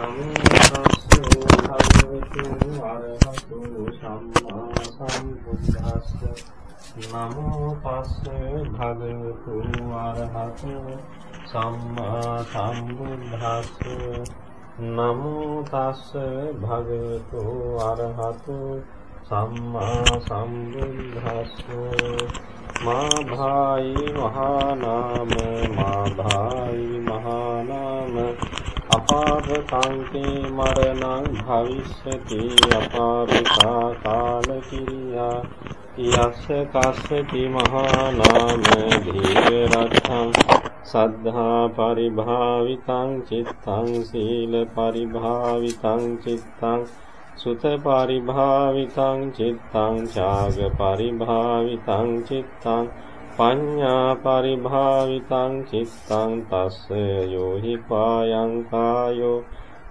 නමෝ තස්ස භගවතු ආරහතු සම්මා සම්බුද්දස්ස නමෝ තස්ස භගවතු ආරහතු සම්මා සම්බුද්දස්ස නමෝ තස්ස භගවතු ආරහතු සම්මා සම්බුද්දස්ස මා භායි මහා නාම මා භායි මහා නාම අපාපකාන්තේ මරණං භවිෂ්‍යති අපාපිකා කාල කිරියා යස්ස කස්සති මහා නාම ධීර රත්ථං සද්ධා පරිභාවිතං චිත්තං සීල පරිභාවිතං චිත්තං සුත පරිභාවිතං චිත්තං ඡාග පරිභාවිතං චිත්තං පඤ්ඤා පරිභාවිතං චිත්තං තස්ස යෝහි පායං කායෝ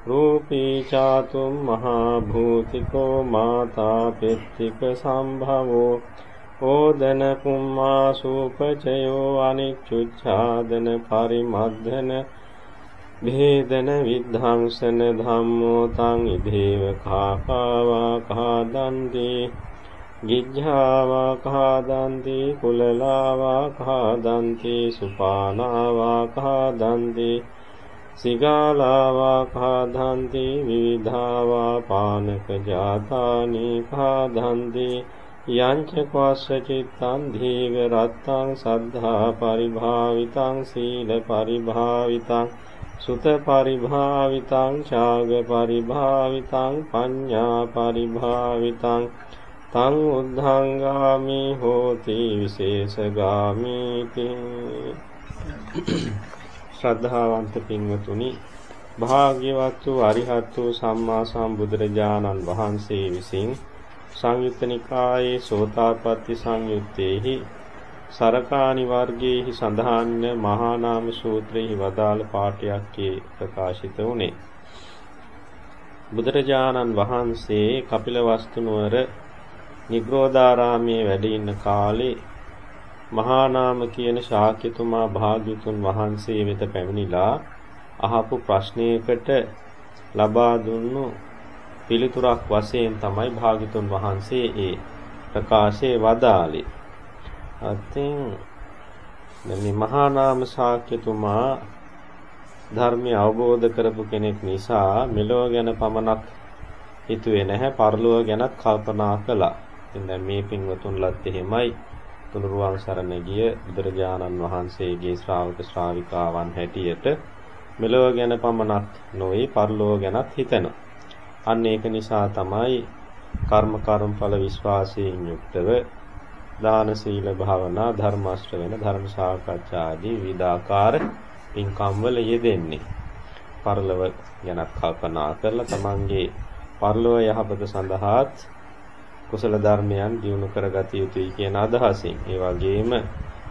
රූපී චාතුම් මහා භූතිකෝ මාතා පෙත්තික සම්භවෝ ඕදන කුම්මා සූපචයෝ අනිච්චුච්ඡාදන පරිමද්ධන භේදන විද්ධාංසන ධම්මෝ තං ඉදේව කාපාවා කාදන්දී ගිජ්ජාවා කාදන්ති කුලලාවා කාදන්ති සුපානාවා කාදන්ති සිගාලාවා කාදන්ති විවිධාවා පානක ජාතානි කාදන්ති යංච කවස්ස චිත්තං ධීව රත්තං සද්ධා පරිභාවිතං සීල පරිභාවිතං සුත පරිභාවිතං ඡාග පරිභාවිතං පඤ්ඤා පරිභාවිතං තං උද්ධංගාමි හෝති විශේෂගාමීති ශ්‍රද්ධාවන්ත පින්වතුනි භාග්‍යවත් වූ අරිහත් වූ සම්මා සම්බුදුරජාණන් වහන්සේ විසින් සංයුත්ත නිකායේ සෝතාපට්ටි සංයුත්තේහි සරකාණි වර්ගයේහි සඳහන් මහා නාම සූත්‍රයේහි වදාළ පාඨයක් ප්‍රකාශිත වුණේ. බුදුරජාණන් වහන්සේ කපිලවස්තු නුවර නිග්‍රෝධාරාමයේ වැඩ ඉන්න කාලේ මහා නාම කියන ශාක්‍යතුමා භාග්‍යතුන් වහන්සේ වෙත පැමිණිලා අහපු ප්‍රශ්නයකට ලබා දුන්නු පිළිතුරක් වශයෙන් තමයි භාග්‍යතුන් වහන්සේ ඒ ප්‍රකාශයේ වදාළේ. අතින් මේ මහා නාම ශාක්‍යතුමා ධර්මය අවබෝධ කරපු කෙනෙක් නිසා මෙලොව ගැන පමණක් හිතුවේ නැහැ පරලොව ගැනත් කල්පනා කළා. ඉතින් දැන් මේ පින්වතුන්ලත් එහෙමයි තුනුරුවන් සරණ ගිය බුදුරජාණන් වහන්සේගේ ශ්‍රාවක ශ්‍රාවිකාවන් හැටියට මෙලොව ගැන පමණක් නොවේ පරලොව ගැනත් හිතනවා. අන්න ඒක නිසා තමයි කර්ම කර්මඵල විශ්වාසයෙන් යුක්තව දාන සීල භාවනා ධර්මාශ්‍රවණ ධර්ම සාකච්ඡා ආදී විවිධාකාර පින්කම් වල යෙදෙන්නේ. පරලොව ගැන කල්පනා කරලා තමන්ගේ පරලොව යහපත සඳහාත් කුසල ධර්මයන් දියුණු කරගත යුතුයි කියන අදහසින් ඒ වගේම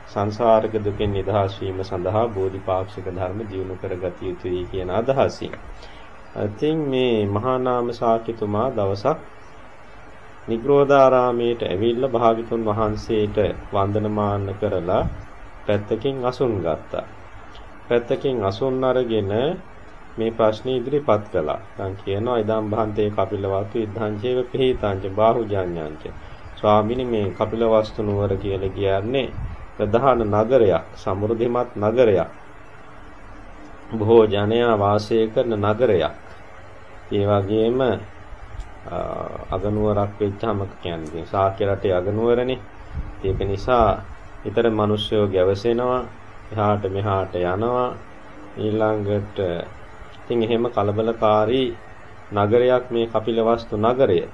සංසාරික දුකෙන් නිදහස් වීම සඳහා බෝධිපාක්ෂික ධර්ම දියුණු කරගත යුතුයි කියන අදහසින්. ඉතින් මේ මහා නාම ශාක්‍යතුමා දවසක් නිග්‍රෝධාරාමයට ඇවිල්ලා භාගතුන් වහන්සේට වන්දනමාන කරලා පැත්තකින් අසුන් ගත්තා. පැත්තකින් අසුන් අරගෙන මේ ප්‍රශ්නේ ඉදිරිපත් කළා. දැන් කියනවා ඉදම් භාන්තේ කපිලවස්තු ඉද්ධංචේව පිහිතාංච බාහුජාඤ්ඤාංච. ස්වාමිනී මේ කපිලවස්තු නුවර කියලා කියන්නේ ප්‍රධාන නගරයක්, සමෘද්ධිමත් නගරයක්. බොහෝ ජනයා වාසය කරන නගරයක්. ඒ වගේම අගනුවරක් වෙච්චාම කියන්නේ සාක්‍ය රටේ අගනුවරනේ. ඒක නිසා ඊතර මිනිස්සුયો ගැවසෙනවා, එහාට මෙහාට යනවා. ඊළඟට ඉතින් එහෙම කලබලකාරී නගරයක් මේ කපිලවස්තු නගරය.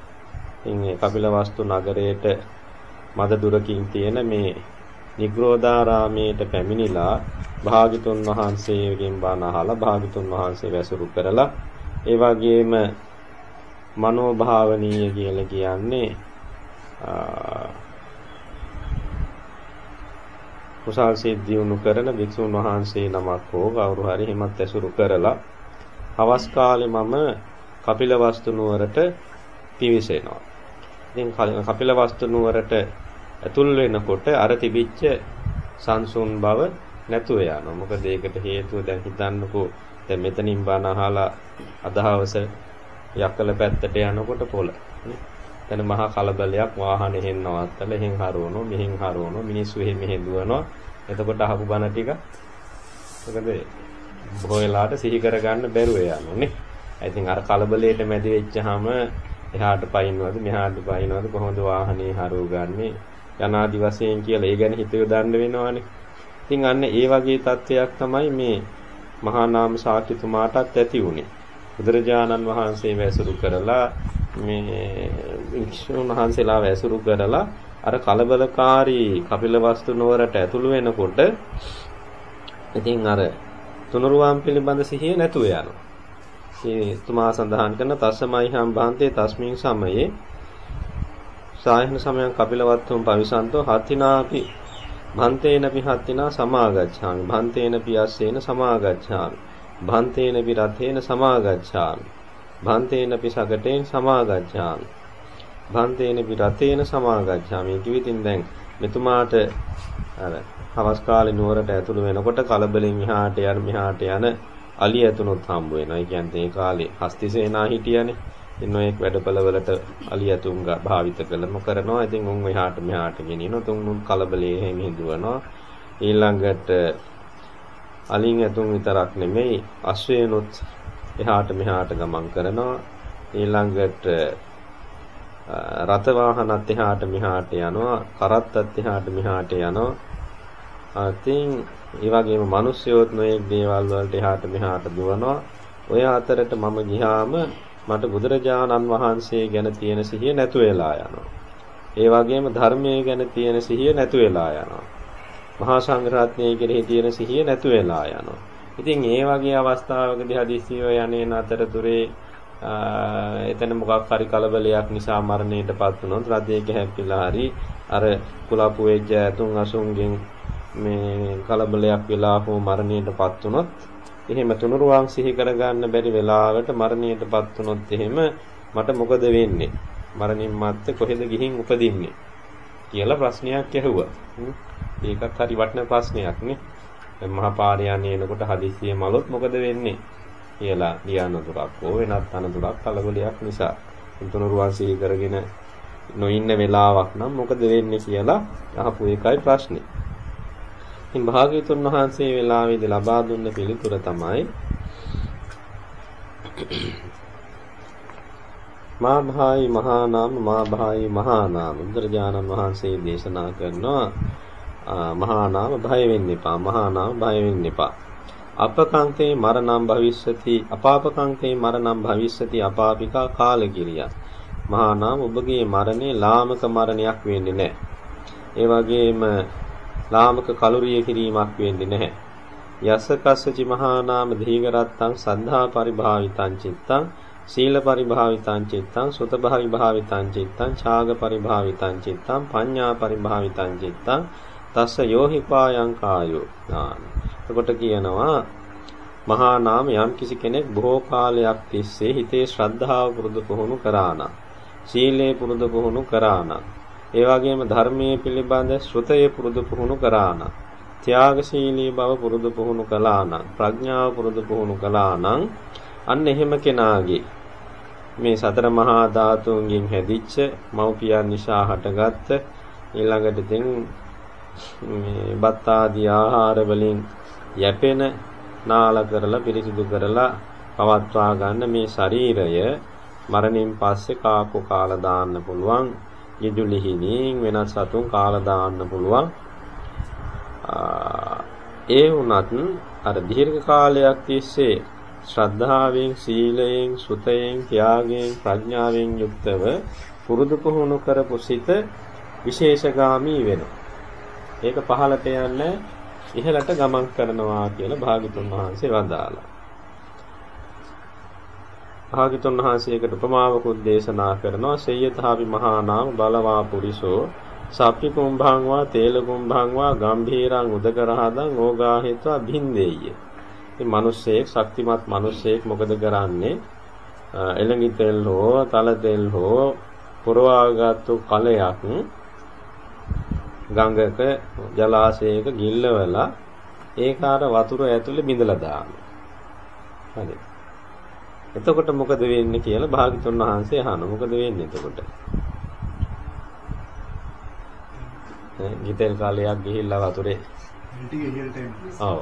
ඉතින් මේ කපිලවස්තු නගරයට මද දුරකින් තියෙන මේ නිග්‍රෝධාරාමයට පැමිණිලා භාග්‍යතුන් වහන්සේගෙන් බණ අහලා භාග්‍යතුන් වහන්සේ වැසුරු කරලා ඒ වගේම මනෝභාවනීය කියලා කියන්නේ කුසල් සිද්ධියුණු කරන වික්ෂුන් වහන්සේ නමක් හෝ කවුරු හරි හිමත් ඇසුරු කරලා හවස් කාලේ මම කපිලවස්තු නුවරට පිවිසෙනවා. ඉතින් කපිලවස්තු නුවරට ඇතුල් වෙනකොට අර තිබිච්ච සංසුන් බව නැතුව යනවා. මොකද ඒකට හේතුව දැන් හිතන්නකෝ දැන් මෙතනින් බණ අහලා අදහවස යක්කල පැත්තට යනකොට පොළ. එතන මහා කලබලයක් වාහනේ හෙන් නවත්තලා එහෙන් හරවනවා මෙහෙන් හරවනවා මිනිස්සු එහෙ මෙහෙ දුවනවා. එතකොට අහපු බණ ටික මොකද බොහෝ වෙලාවට සිහි කරගන්න බැරුව යනෝනේ. ඉතින් අර කලබලයට මැදි වෙච්චාම එහාට පයින්නවද මෙහාට පයින්නවද කොහොමද වාහනේ හරවගන්නේ යනාදි වශයෙන් කියලා ඒ ගැන හිත යොදන්න වෙනවානේ. ඉතින් අන්න ඒ වගේ තත්වයක් තමයි මේ මහා නාම ශාක්‍යතුමාටත් ඇති වුනේ. බුදුරජාණන් වහන්සේ වැසුරු කරලා මේ වික්ෂුන් වහන්සේලා වැසුරු කරලා අර කලබලකාරී කපිලවස්තු නුවරට ඇතුළු වෙනකොට ඉතින් අර තුනුරුවන් පිළිබඳ සිහිය නැතුව යනවා. මේ තුමා සඳහන් කරන තස්සමයිහම් භාන්තේ තස්මින් සමයේ සායන සමයන් කපිලවත්තුම් පවිසන්තෝ හත්තිනාපි භන්තේන පිහත්තිනා සමාගච්ඡාමි. භන්තේන පියස්සේන සමාගච්ඡාමි. භන්තේන පිරතේන සමාගච්ඡාමි. භන්තේන පිසකටේන සමාගච්ඡාමි. භන්තේන පිරතේන සමාගච්ඡාමි. කිවිතින් දැන් මෙතුමාට අර හවස් කාලේ නුවරට ඇතුළු වෙනකොට කලබලෙන් එහාට යන මෙහාට යන අලි ඇතුනොත් හම්බ වෙනවා. ඒ කියන්නේ ඒ කාලේ හස්තිසේනා හිටියනේ. ඉතින් ඔයෙක් වැඩපළවලට අලි ඇතුම් භාවිත කළම කරනවා. ඉතින් උන් එහාට මෙහාට ගෙනියන තුන් උන් කලබලයේ හැම හිඳුවනවා. ඊළඟට අලින් ඇතුම් විතරක් නෙමෙයි අශ්වයනොත් එහාට මෙහාට ගමන් කරනවා. ඊළඟට රත වාහනත් එහාට මෙහාට යනවා. කරත්තත් එහාට මෙහාට යනවා. අතින් ඒ වගේම මිනිස්සුයොත් නොයෙක් දේවල් වලට එහාට මෙහාට දුවනවා. ඔය අතරට මම ගියාම මට බුදුරජාණන් වහන්සේ ගැන තියෙන සිහිය නැතු වෙලා යනවා. ඒ වගේම ධර්මයේ ගැන තියෙන සිහිය නැතු වෙලා යනවා. මහා සංඝරත්නයේ කෙරෙහි තියෙන සිහිය නැතු වෙලා යනවා. ඉතින් ඒ වගේ අවස්ථාවකදී හදිස්සියව යන්නේ අතරතුරේ එතන මොකක් හරි කලබලයක් නිසා මරණයටපත් වුණොත් රදයක හැප්පිලා හරි අර කුලපු වෙජ්ජ ඇතුන් අසුන්ගෙන් මේ කලබලයක් වෙලා හෝ මරණයටපත් වුණොත් එහෙම තුනුරුවන් සිහි කරගන්න බැරි වෙලාවට මරණයටපත් වුණොත් එහෙම මට මොකද වෙන්නේ? මරණින් මත්තේ කොහෙද ගිහින් උපදින්නේ? කියලා ප්‍රශ්නයක් ඇහුවා. ඒකත් හරි වටින ප්‍රශ්නයක් නේ. දැන් මහා පාරයන් එනකොට හදිස්සිය මලොත් මොකද වෙන්නේ? කියලා ලියනතුරක් හෝ වෙනත් අනතුරක් කලබලයක් නිසා. තුනුරුවන් සිහි කරගෙන නොඉන්න වෙලාවක් නම් මොකද වෙන්නේ කියලා අහපු එකයි ප්‍රශ්නේ. ඉතින් භාග්‍යතුන් වහන්සේ වෙලාවේදී ලබා දුන්න පිළිතුර තමයි මා භායි මහා නාම මා භායි මහා නාම බුදුරජාණන් වහන්සේ දේශනා කරනවා මහා නාම භය වෙන්න එපා මහා නාම භය වෙන්න එපා. අපකංතේ මරණම් භවිස්සති අපාපකංතේ මරණම් භවිස්සති අපාපිකා කාලකිරියා. මහා නාම ඔබගේ මරණේ ලාමක මරණයක් වෙන්නේ නැහැ. ඒ වගේම ලාමක කලුරිය කිරීමක් වෙන්නේ නැහැ. යස කස්සචි මහා නාම දීගරත්තං සද්ධා පරිභාවිතං චිත්තං සීල පරිභාවිතං චිත්තං සුත පරිභාවිතං චිත්තං ඡාග පරිභාවිතං චිත්තං පඤ්ඤා පරිභාවිතං චිත්තං තස්ස යෝහිපායං කායෝ නාන. එතකොට කියනවා මහා නාම යම් කිසි කෙනෙක් බොහෝ කාලයක් තිස්සේ හිතේ ශ්‍රද්ධාව පුරුදු පුහුණු කරානම් සීලේ පුරුදු පුහුණු කරානම් ඒ වගේම ධර්මයේ පිළිබඳ ශ්‍රුතය පුරුදු පුහුණු කරා නම් ත්‍යාගශීලී බව පුරුදු පුහුණු කළා නම් ප්‍රඥාව පුරුදු පුහුණු කළා නම් අන්න එහෙම කෙනාගේ මේ සතර මහා ධාතුන්ගෙන් හැදිච්ච මව්පියන් නිසා හටගත්ත ඊළඟට ඉතින් මේ බත් ආදී ආහාර වලින් යැපෙන නාල කරලා පිරිසිදු කරලා පවත්වා ගන්න මේ ශරීරය මරණින් පස්සේ කාකෝ කාලා දාන්න පුළුවන්. යෙදුලිහිණින් වෙනත් සතුන් කාලා දාන්න පුළුවන්. ඒ වුණත් අර දීර්ඝ කාලයක් තිස්සේ ශ්‍රද්ධාවෙන්, සීලයෙන්, සුතයෙන්, ත්‍යාගයෙන්, ප්‍රඥාවෙන් යුක්තව පුරුදු පුහුණු කරපු සිත විශේෂගාමී වෙනවා. ඒක පහළට යන්නේ ඉහළට ගමන් කරනවා කියලා භාග්‍යතුන් වහන්සේ වදාලා. භාග්‍යතුන් වහන්සේකට උපමාවකුත් දේශනා කරනවා සේයථාපි මහා නාම බලවා පුරිසෝ සප්පි කුම්භං වා තේල කුම්භං වා ගම්භීරං උදකරහදං ඕගාහෙත්වා බින්දෙය්‍ය. ඉතින් මිනිස්සෙක් ශක්තිමත් මිනිස්සෙක් මොකද කරන්නේ? එළඟි තෙල් හෝ තල තෙල් හෝ පුරවාගත්තු කලයක් ගඟක ජලාශයක ගිල්ලවලා ඒක අර වතුර ඇතුලේ බිඳලා දානවා. හරි. එතකොට මොකද වෙන්නේ කියලා භාග්‍යතුන් වහන්සේ අහනවා. මොකද වෙන්නේ එතකොට? ගිතෙල් කාලයක් ගිහිල්ලා වතුරේ. ඔව්.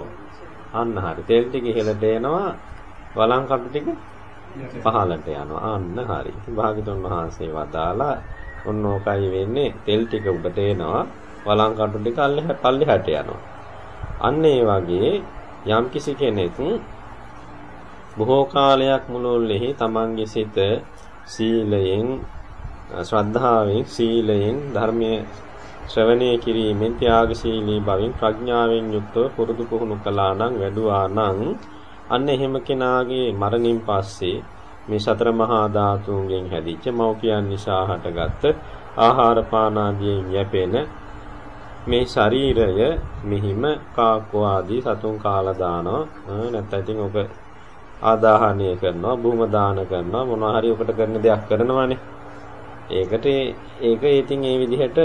අන්න හරි. තෙල් ටික ඉහළට එනවා. වලං කටු ටික පහළට යනවා. අන්න හරි. භාග්‍යතුන් වහන්සේ වදාලා ඔන්න ඕකයි වෙන්නේ. තෙල් ටික උඩට එනවා. වලං කටු ටික පල්ලෙහාට යනවා. අන්න ඒ වගේ යම්කිසි කෙනෙක් බොහෝ කාලයක් මුළුල්ලේ තමන්ගේ සිත සීලයෙන් ශ්‍රද්ධාවෙන් සීලයෙන් ධර්මයේ ශ්‍රවණය කිරීමෙන් ත්‍යාගශීලී බවින් ප්‍රඥාවෙන් යුක්තව පුරුදු පුහුණු කළා නම් වැඩුවා නම් අන්න එහෙම කෙනාගේ මරණින් පස්සේ මේ සතර මහා ධාතුන්ගෙන් හැදිච්ච මෞපියන් නිසා හටගත් ආහාර පාන ආදියෙන් යැපෙන මේ ශරීරය මෙහිම කාකෝ ආදී සතුන් කාලා දානවා. නැත්නම් ඉතින් ඔබ ආදාහනය කරනවා භූම දාන කරනවා මොනවා හරි ඔකට කරන දෙයක් කරනවානේ ඒකට ඒක ඉතින් ඒ විදිහට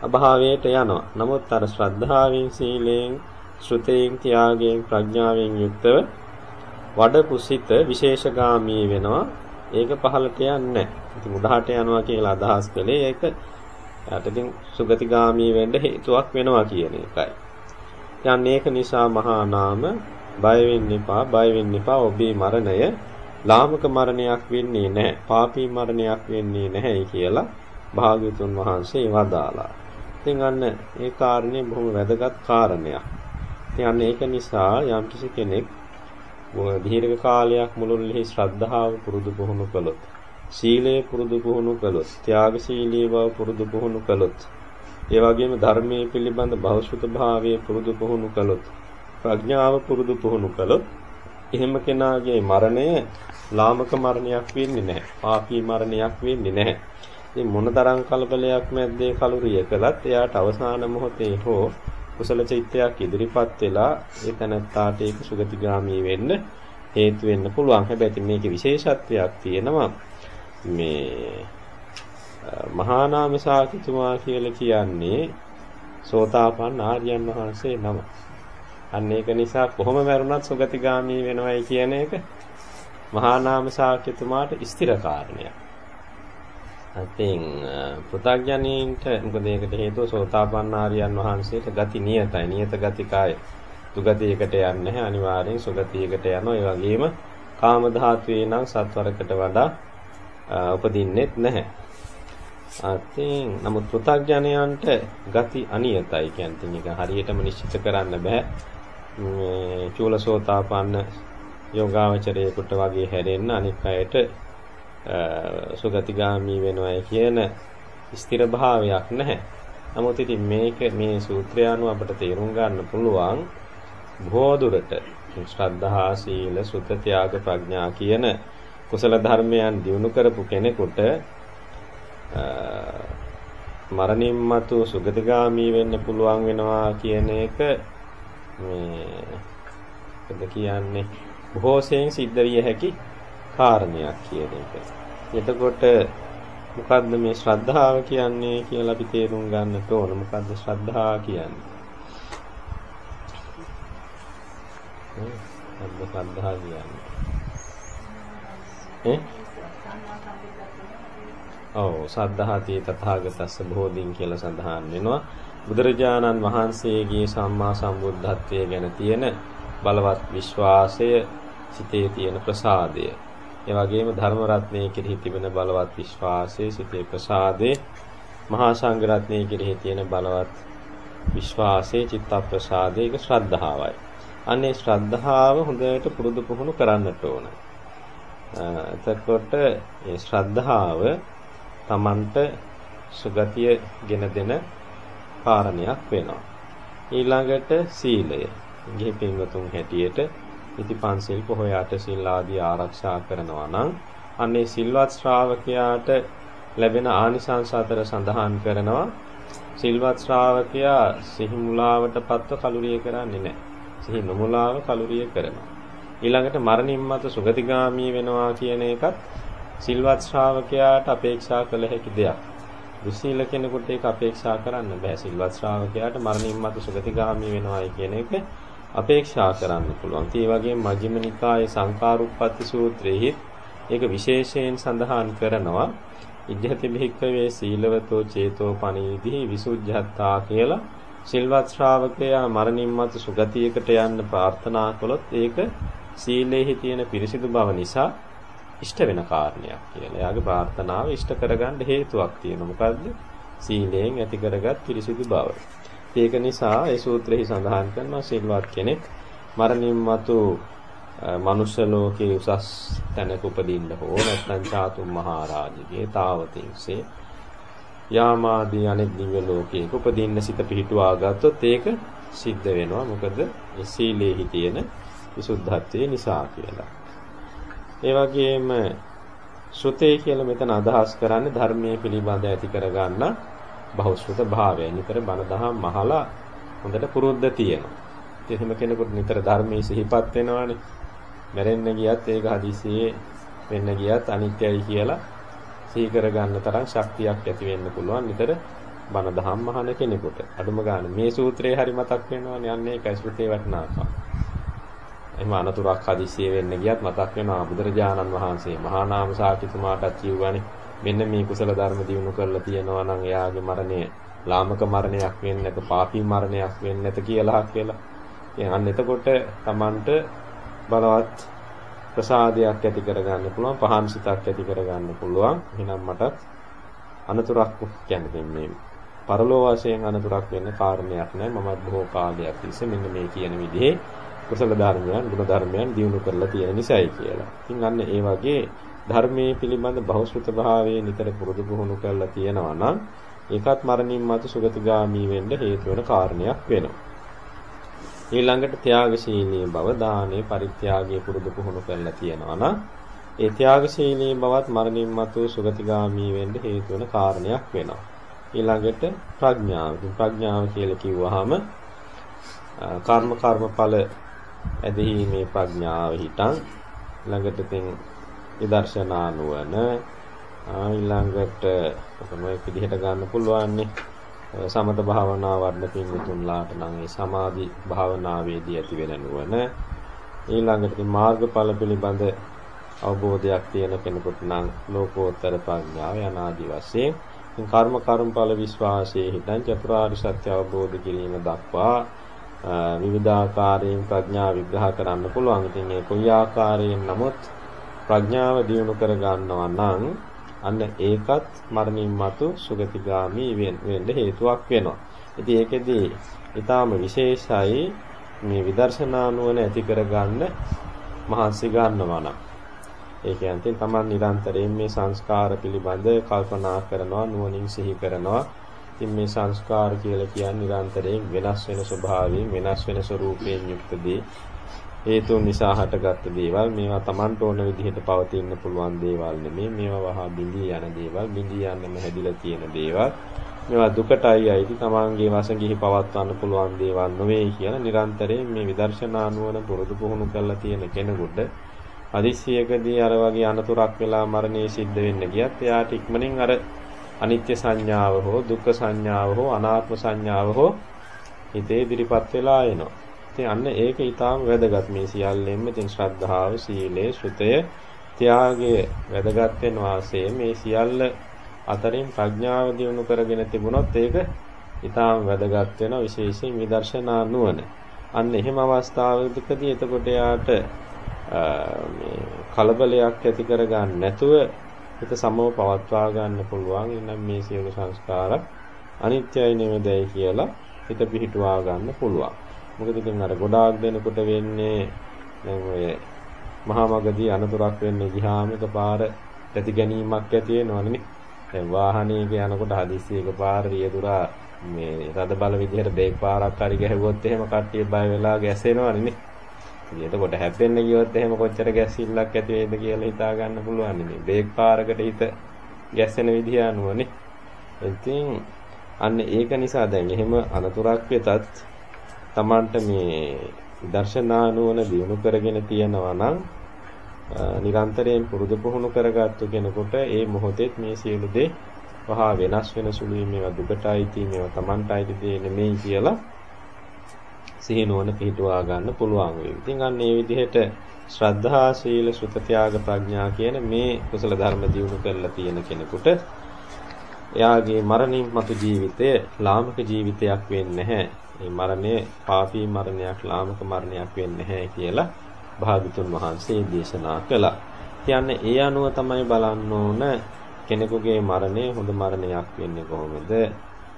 අභාවයට යනවා. නමුත් අර ශ්‍රද්ධාවෙන් සීලයෙන් ශ්‍රුතයෙන් ත්‍යාගයෙන් ප්‍රඥාවෙන් යුක්තව වඩපු සිත විශේෂගාමී වෙනවා. ඒක පහළට යන්නේ නැහැ. ඉතින් උඩහට යනවා කියලා අදහස් කළේ ඒක යටින් සුගතිගාමී වෙන්න හේතුවක් වෙනවා කියන එකයි. යන්න ඒක නිසා මහා නාම බය වෙන්න එපා, බය වෙන්න එපා. ඔබේ මරණය ලාමක මරණයක් වෙන්නේ නැහැ. පාපී මරණයක් වෙන්නේ නැහැ කියලා භාග්‍යතුන් වහන්සේ වදාලා. ඉතින් අන්න ඒ කාරණේ බොහොම වැදගත් කාරණයක්. ඉතින් අන්න ඒක නිසා යම්කිසි කෙනෙක් දීර්ඝ කාලයක් මුළුල්ලේ ශ්‍රද්ධාව පුරුදු පුහුණු කළොත්, සීලය පුරුදු පුහුණු කළොත්, ත්‍යාගශීලී බව පුරුදු පුහුණු කළොත්, ඒ වගේම ධර්මයේ පිළිබඳ භෞෂුත භාවයේ පුරුදු පුහුණු කළොත්, ප්‍රඥාව පුරුදු පුහුණු කළොත්, එහෙම කෙනාගේ මරණය ලාමක මරණයක් වෙන්නේ නැහැ. පාපී මරණයක් වෙන්නේ නැහැ. ඉතින් මොනතරම් කලබලයක් මැද්දේ කලුරිය කළත් එයාට අවසාන මොහොතේ හෝ කුසල චෛත්‍යයක් ඉදිරිපත් වෙලා ඒ තැනත්තාට ඒක සුගතිගාමී වෙන්න හේතු වෙන්න පුළුවන්. හැබැයි මේකේ විශේෂත්වයක් තියෙනවා. මේ මහා නාම සාකිතුමා කියලා කියන්නේ සෝතාපන්න ආර්යයන් වහන්සේ නම. අන්න ඒක නිසා කොහොම මරුණත් සුගතිගාමී වෙනවයි කියන එක මහා නාම සාකිතුමාට ස්ථිර කාරණයක්. ඉතින් පෘථග්ජනීන්ට මොකද ඒකට හේතුව සෝතාපන්න ආර්යයන් වහන්සේට ගති නියතයි. නියත ගතිකාය. දුගතියකට යන්නේ නැහැ. අනිවාර්යෙන් සුගතියකට යනවා. ඒ වගේම කාම ධාතුවේ නම් සත්වරකට වඩා උපදින්නෙත් නැහැ. අතින් නමුත් පෘථග්ජනයන්ට ගති අනියතයි. කියන්නේ ඒක හරියටම නිශ්චිත කරන්න බෑ. මේ චූලසෝතාපන්න යෝගාවචරයේකට වගේ හැරෙන්න අනික් අයට සුගතිගාමි වෙනවයි කියන ස්ථිර භාවයක් නැහැ. නමුත් ඉතින් මේක මේ සූත්‍රය අනුව අපිට තේරුම් ගන්න පුළුවන් බොහෝ දුරට ශ්‍රද්ධා සීල සුත ත්‍යාග ප්‍රඥා කියන කුසල ධර්මයන් දිනු කරපු කෙනෙකුට මරණින් මතු සුගතිගාමි වෙන්න පුළුවන් වෙනවා කියන එක මේ කියන්නේ බොහෝ සෙයින් සිද්ධ විය හැකි කාරණයක් කියන එක. එතකොට මොකද්ද මේ ශ්‍රද්ධාව කියන්නේ කියලා අපි තේරුම් ගන්නට ඕන. මොකද්ද ශ්‍රද්ධා කියන්නේ? මොකද්ද ශ්‍රද්ධා කියන්නේ? ඈ? ඔව් සද්ධාති තථාගතස්ස බෝධින් කියලා සඳහන් වෙනවා. බුදුරජාණන් වහන්සේගේ සම්මා සම්බුද්ධත්වයේ ගැන තියෙන බලවත් විශ්වාසය සිතේ තියෙන ප්‍රසාදය ඒ වගේම ධර්ම රත්නයේ කෙරෙහි තිබෙන බලවත් විශ්වාසයේ සිටේ ප්‍රසාදේ මහා සංඝ රත්නයේ කෙරෙහි තියෙන බලවත් විශ්වාසයේ චිත්ත ප්‍රසාදේ ඒක ශ්‍රද්ධාවයි. අනේ ශ්‍රද්ධාව හොඳට පුරුදු පුහුණු කරන්නට ඕන. එතකොට මේ ශ්‍රද්ධාව Tamanට සුගතිය ගෙන දෙන කාරණයක් වෙනවා. ඊළඟට සීලය. ගිහි පින්වතුන් හැටියට ඉති පන්සිල් පොහොය අටසිල් ආදී ආරක්ෂා කරනවා නම් අන්නේ සිල්වත් ශ්‍රාවකයාට ලැබෙන ආනිසංස අතර සඳහන් කරනවා සිල්වත් ශ්‍රාවකයා සිහි මුලාවටපත්ව කලුරිය කරන්නේ නැහැ. සිහි නොමුලාව කලුරිය කරනවා. ඊළඟට මරණින් මතු සුගතිගාමී වෙනවා කියන එකත් සිල්වත් ශ්‍රාවකයාට අපේක්ෂා කළ හැකි දෙයක්. දුස්සීල කෙනෙකුට ඒක අපේක්ෂා කරන්න බෑ. සිල්වත් ශ්‍රාවකයාට මරණින් මතු සුගතිගාමී වෙනවායි කියන එක අපේක්ෂා කරන්න පුළුවන්. ඒ වගේම මජ්ක්‍ධිම නිකායේ සංකාරුප්පත්ති සූත්‍රයේ ඒක විශේෂයෙන් සඳහන් කරනවා ඉද්ධති භික්කවේ සීලවතෝ චේතෝ පනීදී විසුද්ධත්තා කියලා සිල්වත් ශ්‍රාවකයා මරණින් මතු සුගතියකට යන්න ප්‍රාර්ථනා කළොත් ඒක සීලෙහි තියෙන පිරිසිදු බව නිසා ඉෂ්ට වෙන කාරණයක් කියලා. එයාගේ ප්‍රාර්ථනාව ඉෂ්ට කරගන්න හේතුවක් තියෙනවා. මොකද්ද? සීලයෙන් ඇති කරගත් පිරිසිදු බව. ඒක නිසා ඒ සූත්‍රෙහි සඳහන් කරනවා සිල්වත් කෙනෙක් මරණින් මතු මනුෂ්‍ය ලෝකයේ උසස් තැනක උපදින්න හෝ නැත්නම් චාතුම් මහරජගේ තාවතින්සේ යාමාදී අනෙක් දිව්‍ය ලෝකයක උපදින්න සිත පිහිටුවා ගත්තොත් ඒක සිද්ධ වෙනවා මොකද ඒ සීලේහි තියෙන විසුද්ධත්වයේ නිසා කියලා. ඒ වගේම ශ්‍රුතේ කියලා මෙතන අදහස් කරන්නේ ධර්මයේ පිළිබඳ ඇති කරගන්න බහුශ්‍රත භාවය. නිතර බණ දහම් මහලා හොඳට පුරුද්ද තියෙනවා. එහෙම කෙනෙකුට නිතර ධර්මයේ සිහිපත් වෙනවානේ. මැරෙන්න ගියත් ඒක හදිසියේ වෙන්න ගියත් අනිත්‍යයි කියලා සිහි කරගන්න තරම් ශක්තියක් ඇති වෙන්න පුළුවන් නිතර බණ දහම් අහන කෙනෙකුට. අඩුම ගන්න මේ සූත්‍රේ හරි මතක් වෙනවනේ යන්නේ ඒකයි ශ්‍රුතේ වටනාකම. එහෙම අනතුරක් හදිසියේ වෙන්න ගියත් මතක් වෙනවා බුදුරජාණන් වහන්සේ මහා නාම සාකිතුමාටත් කියුවානේ මෙන්න මේ කුසල ධර්ම දිනු කරලා තියෙනවා නම් එයාගේ මරණය ලාමක මරණයක් වෙන්නේ නැත පාපී මරණයක් වෙන්නේ නැත කියලා කියලා. ඉතින් අන්න එතකොට Tamanට බලවත් ප්‍රසාදයක් ඇති කරගන්න පුළුවන් පහන් සිතක් ඇති කරගන්න පුළුවන් එහෙනම් මට අනතුරක් කියන්නේ මේ පරලෝ වශයෙන් අනතුරක් වෙන්න කාරණයක් නැහැ මමත් බොහෝ කාලයක් තිස්සේ මෙන්න මේ කියන විදිහේ කුසල ධර්මයන් ගුණ ධර්මයන් දියුණු කරලා තියෙන නිසායි කියලා. ඉතින් අන්න ඒ වගේ ධර්මයේ පිළිබඳ බහුශ්‍රත භාවයේ නිතර පුරුදු පුහුණු කරලා තියෙනවා නම් ඒකත් මරණින් මතු සුගතිගාමි වෙන්න හේතු වෙන කාරණයක් වෙනවා. ඊළඟට ත්‍යාගශීලී බව දානේ පරිත්‍යාගයේ පුරුදු පුහුණු කරලා තියෙනවා නම් ඒ ත්‍යාගශීලී බවත් මරණින් මතු සුගතිගාමි වෙන්න හේතු වෙන කාරණයක් වෙනවා. ඊළඟට ප්‍රඥාව. ප්‍රඥාව කියලා කිව්වහම කර්ම කර්මඵල ඇදහිීමේ ප්‍රඥාව හිටන් ළඟට තින් විදර්ශනා නුවණ ඊළඟට කොහොමද විදිහට ගන්න පුළුවන්නේ සමත භාවනා වඩන පින්තුන්ලාට නම් ඒ සමාධි භාවනාවේදී ඇති වෙන නුවණ ඊළඟට මාර්ගඵල පිළිබඳ අවබෝධයක් තියෙන කෙනෙකුට නම් ලෝකෝත්තර ප්‍රඥාව යනාදි වශයෙන් කර්ම කර්මඵල විශ්වාසයේ හිතන් චතුරාර්ය සත්‍ය අවබෝධ කිරීම දක්වා විවිධාකාරයෙන් ප්‍රඥා විග්‍රහ කරන්න පුළුවන්. ඉතින් ඒ කොයි ආකාරයෙන් නමුත් ප්‍රඥාව දියුණු කර ගන්නවා නම් අන්න ඒකත් මරණින් මතු සුගතිගාමි වෙන්න හේතුවක් වෙනවා. ඉතින් ඒකෙදී ඊටාම විශේෂයි මේ විදර්ශනා නුවණ ඇති කරගන්න මහන්සි ගන්නවා නම් ඒ කියන්නේ තමන් නිරන්තරයෙන් මේ සංස්කාර පිළිබඳ කල්පනා කරනවා නුවණින් සිහි කරනවා. ඉතින් මේ සංස්කාර කියලා කියන්නේ නිරන්තරයෙන් වෙනස් වෙන ස්වභාවයෙන් වෙනස් වෙන ස්වરૂපයෙන් යුක්ත දේ. හේතුන් නිසා හටගත්ත දේවල්. මේවා Tamanට ඕන විදිහට පවතින්න පුළුවන් දේවල් නෙමෙයි මේවා වහා බිඳී යන දේවල් බිඳී යන්නම හැදිලා තියෙන දේවල්. මේවා දුකටයි අයිති. Tamanගේ වශයෙන් පවත්වන්න පුළුවන් දේවල් නොවේ කියලා නිරන්තරයෙන් මේ විදර්ශනා නුවණ පුරුදු පුහුණු කරලා තියෙන කෙනෙකුට අදිස්සියකදී අර වගේ අනතුරක් වෙලා මරණය සිද්ධ වෙන්න ගියත් එයාට ඉක්මනින් අර අනිත්‍ය සංඥාව හෝ දුක්ඛ සංඥාව හෝ අනාත්ම සංඥාව හෝ හිතේ ඉදිරිපත් වෙලා එනවා ඉතින් අන්න ඒක ඊටාම වැදගත් මේ සියල්ලෙන්ම ඉතින් ශ්‍රද්ධාව, සීලය, ශ්‍රුතය, ත්‍යාගය වැදගත් වෙන වාසේ මේ සියල්ල අතරින් ප්‍රඥාව දියුණු කරගෙන තිබුණොත් ඒක ඊටාම වැදගත් වෙන විශේෂයෙන් විදර්ශනා නුවණ. අන්න එහෙම අවස්ථාවකදී එතකොට යාට මේ කලබලයක් ඇති කරගන්න නැතුව හිත සමව පවත්වා ගන්න පුළුවන්. එනම් මේ සියලු සංස්කාර අනිත්‍යයි නෙමෙයි කියලා හිත පිහිටුවා ගන්න පුළුවන්. මොකද ඉතින් අර ගොඩාක් දෙනකොට වෙන්නේ දැන් ඔය මහා මගදී අනතුරක් වෙන්නේ ගියාම එකපාර ඇති ගැනීමක් ඇති වෙනවනේ. දැන් වාහනයක යනකොට හදිස්සිය එකපාර රියදුරා මේ රද බල විදිහට බ්‍රේක් පාරක් හරි ගැහුවොත් එහෙම කට්ටිය බය වෙලා ගැසෙනවනේ නේ. ඉතින් එතකොට හැප්පෙන්න ගියොත් එහෙම කොච්චර ගැස්සිල්ලක් ඇති වේද කියලා හිතා ගන්න පුළුවන් නේ. බ්‍රේක් පාරකට හිත ගැස්සෙන විදිහ අනුවනේ. ඉතින් අන්න ඒක නිසා දැන් එහෙම අනතුරක් වෙතත් Tamanට මේ දර්ශනා නුවණ දියුණු කරගෙන තියනවා නම් නිරන්තරයෙන් පුරුදු පුහුණු කරගත්තු කෙනෙකුට ඒ මොහොතේත් මේ සියලු දේ වහා වෙනස් වෙන සුළුයි මේවා දුකටයි තියෙන මේවා Tamanටයි දේ නෙමෙයි කියලා සිහි නුවණ පිහිටුවා ගන්න පුළුවන් වෙයි. ඉතින් අන්න ඒ විදිහට ශ්‍රද්ධා සීල සුත ත්‍යාග ප්‍රඥා කියන මේ කුසල ධර්ම දියුණු කරලා තියෙන කෙනෙකුට එයාගේ මරණින් මතු ජීවිතය ලාමක ජීවිතයක් වෙන්නේ නැහැ. මේ මරණය පාපී මරණයක් ලාමක මරණයක් වෙන්නේ නැහැ කියලා භාගතුන් වහන්සේ දේශනා කළා. කියන්නේ ඒ අනුව තමයි බලන්න ඕන කෙනෙකුගේ මරණය හොඳ මරණයක් වෙන්නේ කොහොමද?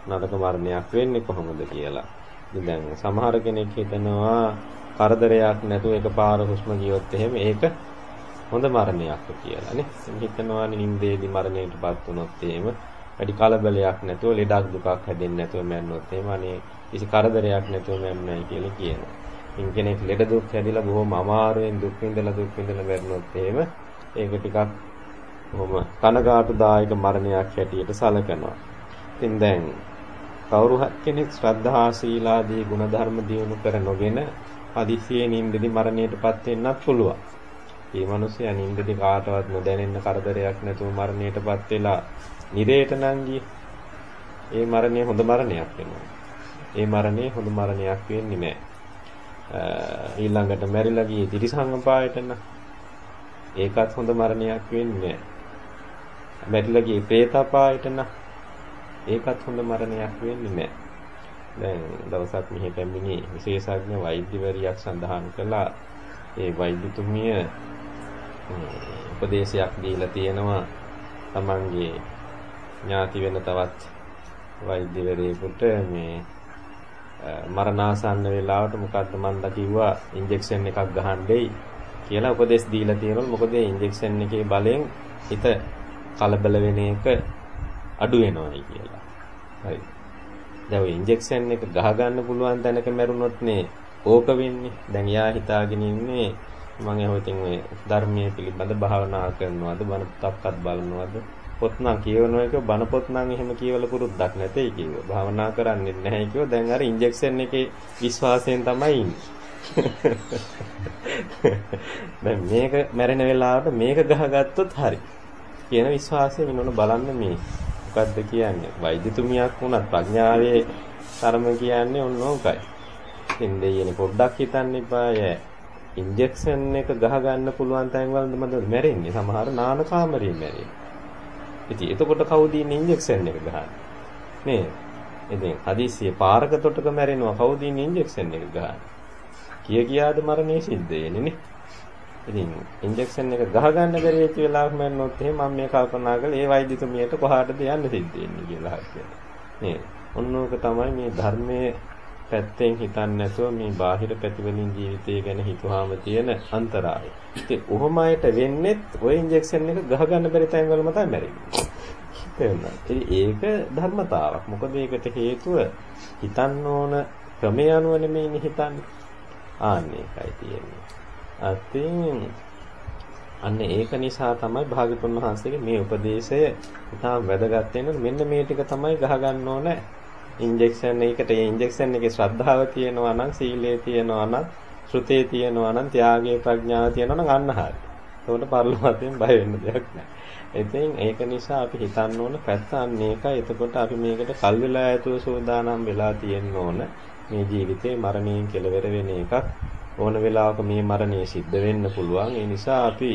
නරක මරණයක් වෙන්නේ කොහොමද කියලා. ඉතින් දැන් සමහර කෙනෙක් හිතනවා කරදරයක් නැතුව එකපාර හුස්ම ගියොත් එහෙම ඒක හොඳ මරණයක් කියලා නේ. හිතනවා නිින්දේදී මරණයටපත් වුණොත් එහෙම වැඩි කලබලයක් නැතුව ලෙඩක් දුකක් හැදෙන්නේ නැතුව මැරෙන්නොත් එහෙම අනේ කිසි කරදරයක් නැතුව මැරෙන්නයි කියලා කියනවා. ඉන් කෙනෙක් ලෙඩ දුක් හැදිලා බොහොම අමාරුවෙන් දුක් විඳලා දුක් විඳලා මැරුණොත් එහෙම ඒක ටිකක් බොහොම කනගාටුදායක මරණයක් හැටියට සැලකනවා. ඉතින් දැන් කවුරු කෙනෙක් ශ්‍රද්ධා සීලාදී ගුණධර්ම දියුණු කර නොගෙන හදිසියේ නිින්දෙදි මරණයටපත් වෙන්නත් පුළුවන්. මේ මිනිස්සයා නිින්දෙදි කාටවත් නොදැනෙන්න කරදරයක් නැතුව මරණයටපත් වෙලා නිරේට නම් ඒ මරණය හොඳ මරණයක් වෙනවා. ඒ මරණය හොඳ මරණයක් වෙන්නේ නැහැ. ඊළඟට මැරිලා ගියේ තිරිසංග පායට නම් ඒකත් හොඳ මරණයක් වෙන්නේ නැහැ. මැරිලා ගියේ പ്രേතපායට නම් ඒකත් හොඳ මරණයක් වෙන්නේ නැහැ. දැන් දවසක් මෙහි පැමිණි විශේෂඥ වෛද්‍යවරියක් සඳහන් කළා. ඒ වෛද්‍යතුමිය උපදේශයක් දීලා තියෙනවා තමන්ගේ ඥාති වෙන තවත් වෛද්‍යවරයෙකුට මේ මරණාසන්න වෙලාවට මොකද්ද මන්ද කිව්වා? ඉන්ජෙක්ෂන් එකක් ගහන්න දෙයි කියලා උපදෙස් දීලා තියෙනවා. මොකද ඒ ඉන්ජෙක්ෂන් එකේ බලෙන් හිත කලබල වෙන එක අඩු වෙනවායි කියලා. හරි. දැන් ඔය ඉන්ජෙක්ෂන් එක ගහ ගන්න පුළුවන් තැනක මැරුණොත් නේ ඕක වෙන්නේ. දැන් යා හිතාගෙන ඉන්නේ මම එහෙම ඉතින් ඔය ධර්මයේ පිළිබඳ භාවනා කරනවද බණ පොතක්වත් බලනවද පොත් නම් කියවනවා එක බණ පොත් නම් එහෙම කියවල පුරුද්දක් නැtei කිව්වා. භාවනා කරන්නේ නැහැ කිව්වා. දැන් අර ඉන්ජෙක්ෂන් එකේ විශ්වාසයෙන් තමයි ඉන්නේ. දැන් මේක මැරෙන වෙලාවට මේක ගහගත්තොත් හරි. කියන විශ්වාසය වෙනවන බලන්න මේ මොකද්ද කියන්නේ? වෛද්‍යතුමියක් වුණත් ප්‍රඥාවේ තරම කියන්නේ ඔන්න ඕකයි. ඉතින් දෙයියනේ පොඩ්ඩක් හිතන්න එපාය. ඉන්ජෙක්ෂන් එක ගහ ගන්න පුළුවන් තැන්වල මද මැරෙන්නේ. සමහර නාන කාමරේ මැරෙන්නේ. ඉතින් එතකොට කවුද ඉන්නේ ඉන්ජෙක්ෂන් එක ගහන්නේ? නේ. ඉතින් හදිස්සියේ පාරක තොටක මැරෙනවා කවුද ඉන්නේ ඉන්ජෙක්ෂන් එක ගහන්නේ? කිය කියාද මරණය සිද්ධ වෙන්නේ නේ. ඉතින් ඉන්ජෙක්ෂන් එක ගහ ගන්න බැරි වෙච්ච වෙලාවක මැරෙනොත් එහෙනම් මම මේ කල්පනා කළේ ඒ වෛද්‍යතුමියට කොහාටද යන්න සිද්ධ වෙන්නේ කියලා හිතුවා. නේ. ඔන්නෝක තමයි මේ ධර්මයේ පැත්තෙන් හිතන්නේ නැතුව මේ බාහිර පැතිවලින් ජීවිතය ගැන හිතුවාම තියෙන අන්තරාය. ඉතින් ඔහොමයට වෙන්නේත් ওই ඉන්ජෙක්ෂන් එක ගහ ගන්න බැරි තැන් වලම තමයි මැරෙන්නේ. තේරුණා. ඒක ධර්මතාවක්. මොකද ඒකට හේතුව හිතන්න ඕන ක්‍රමය අනුව නෙමෙයි හිතන්නේ. ආන්නේ එකයි තියෙන්නේ. අතින් අන්න ඒක නිසා තමයි භාගතුන් වහන්සේගේ මේ උපදේශය ඉතාම වැදගත් වෙන මෙන්න මේ ටික තමයි ගහ ගන්න ඕන ඉන්ජෙක්ෂන් එකකට ඒ ඉන්ජෙක්ෂන් එකේ ශ්‍රද්ධාව තියෙනවා නම් සීලය තියෙනවා නම් ශ්‍රුතේ තියෙනවා නම් ත්‍යාගයේ ප්‍රඥාව තියෙනවා නම් අන්න හරියි. ඒකට පරිලෝකයෙන් බය වෙන්න දෙයක් නැහැ. ඉතින් ඒක නිසා අපි හිතන්න ඕන පැත්ත අන්න ඒකයි. එතකොට අපි මේකට කල් වෙලා ඇතුව සෝදානම් වෙලා තියෙන්න ඕන. මේ ජීවිතේ මරණයෙන් කෙලවර වෙන එකක් ඕන වෙලාවක මේ මරණය සිද්ධ වෙන්න පුළුවන්. ඒ නිසා අපි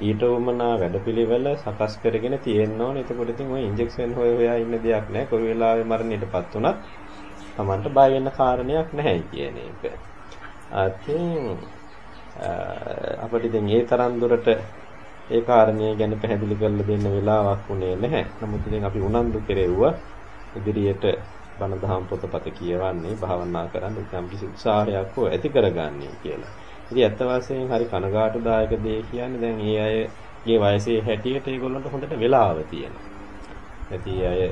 ඊට උමනා වැඩපිළිවෙල සකස් කරගෙන තියෙන්න ඕනේ. එතකොට ඉතින් ওই ඉන්ජෙක්ෂන් හොය හොයා ඉන්න දෙයක් නැහැ. කොයි වෙලාවෙ මරණයටපත් වුණත් Tamanට බය වෙන්න කාරණයක් නැහැ කියන එක. අතින් අපිට ඉතින් ඒ තරම් දුරට ඒ කාරණේ ගැන පැහැදිලි කරලා දෙන්න වෙලාවක් උනේ නැහැ. නමුත් ඉතින් අපි උනන්දු කෙරෙව්වා ඉදිරියට බණ දහම් පොතපත කියවන්නේ භාවනා කරන්න යම් කිසි උත්සාහයක් හෝ ඇති කරගන්නේ කියලා. ඉතින් ඇත්ත වශයෙන්ම හරි කනගාටුදායක දේ කියන්නේ දැන් ඒ අයගේ වයසේ හැටියට ඒගොල්ලන්ට හොඳට වෙලාව තියෙනවා. නැති අය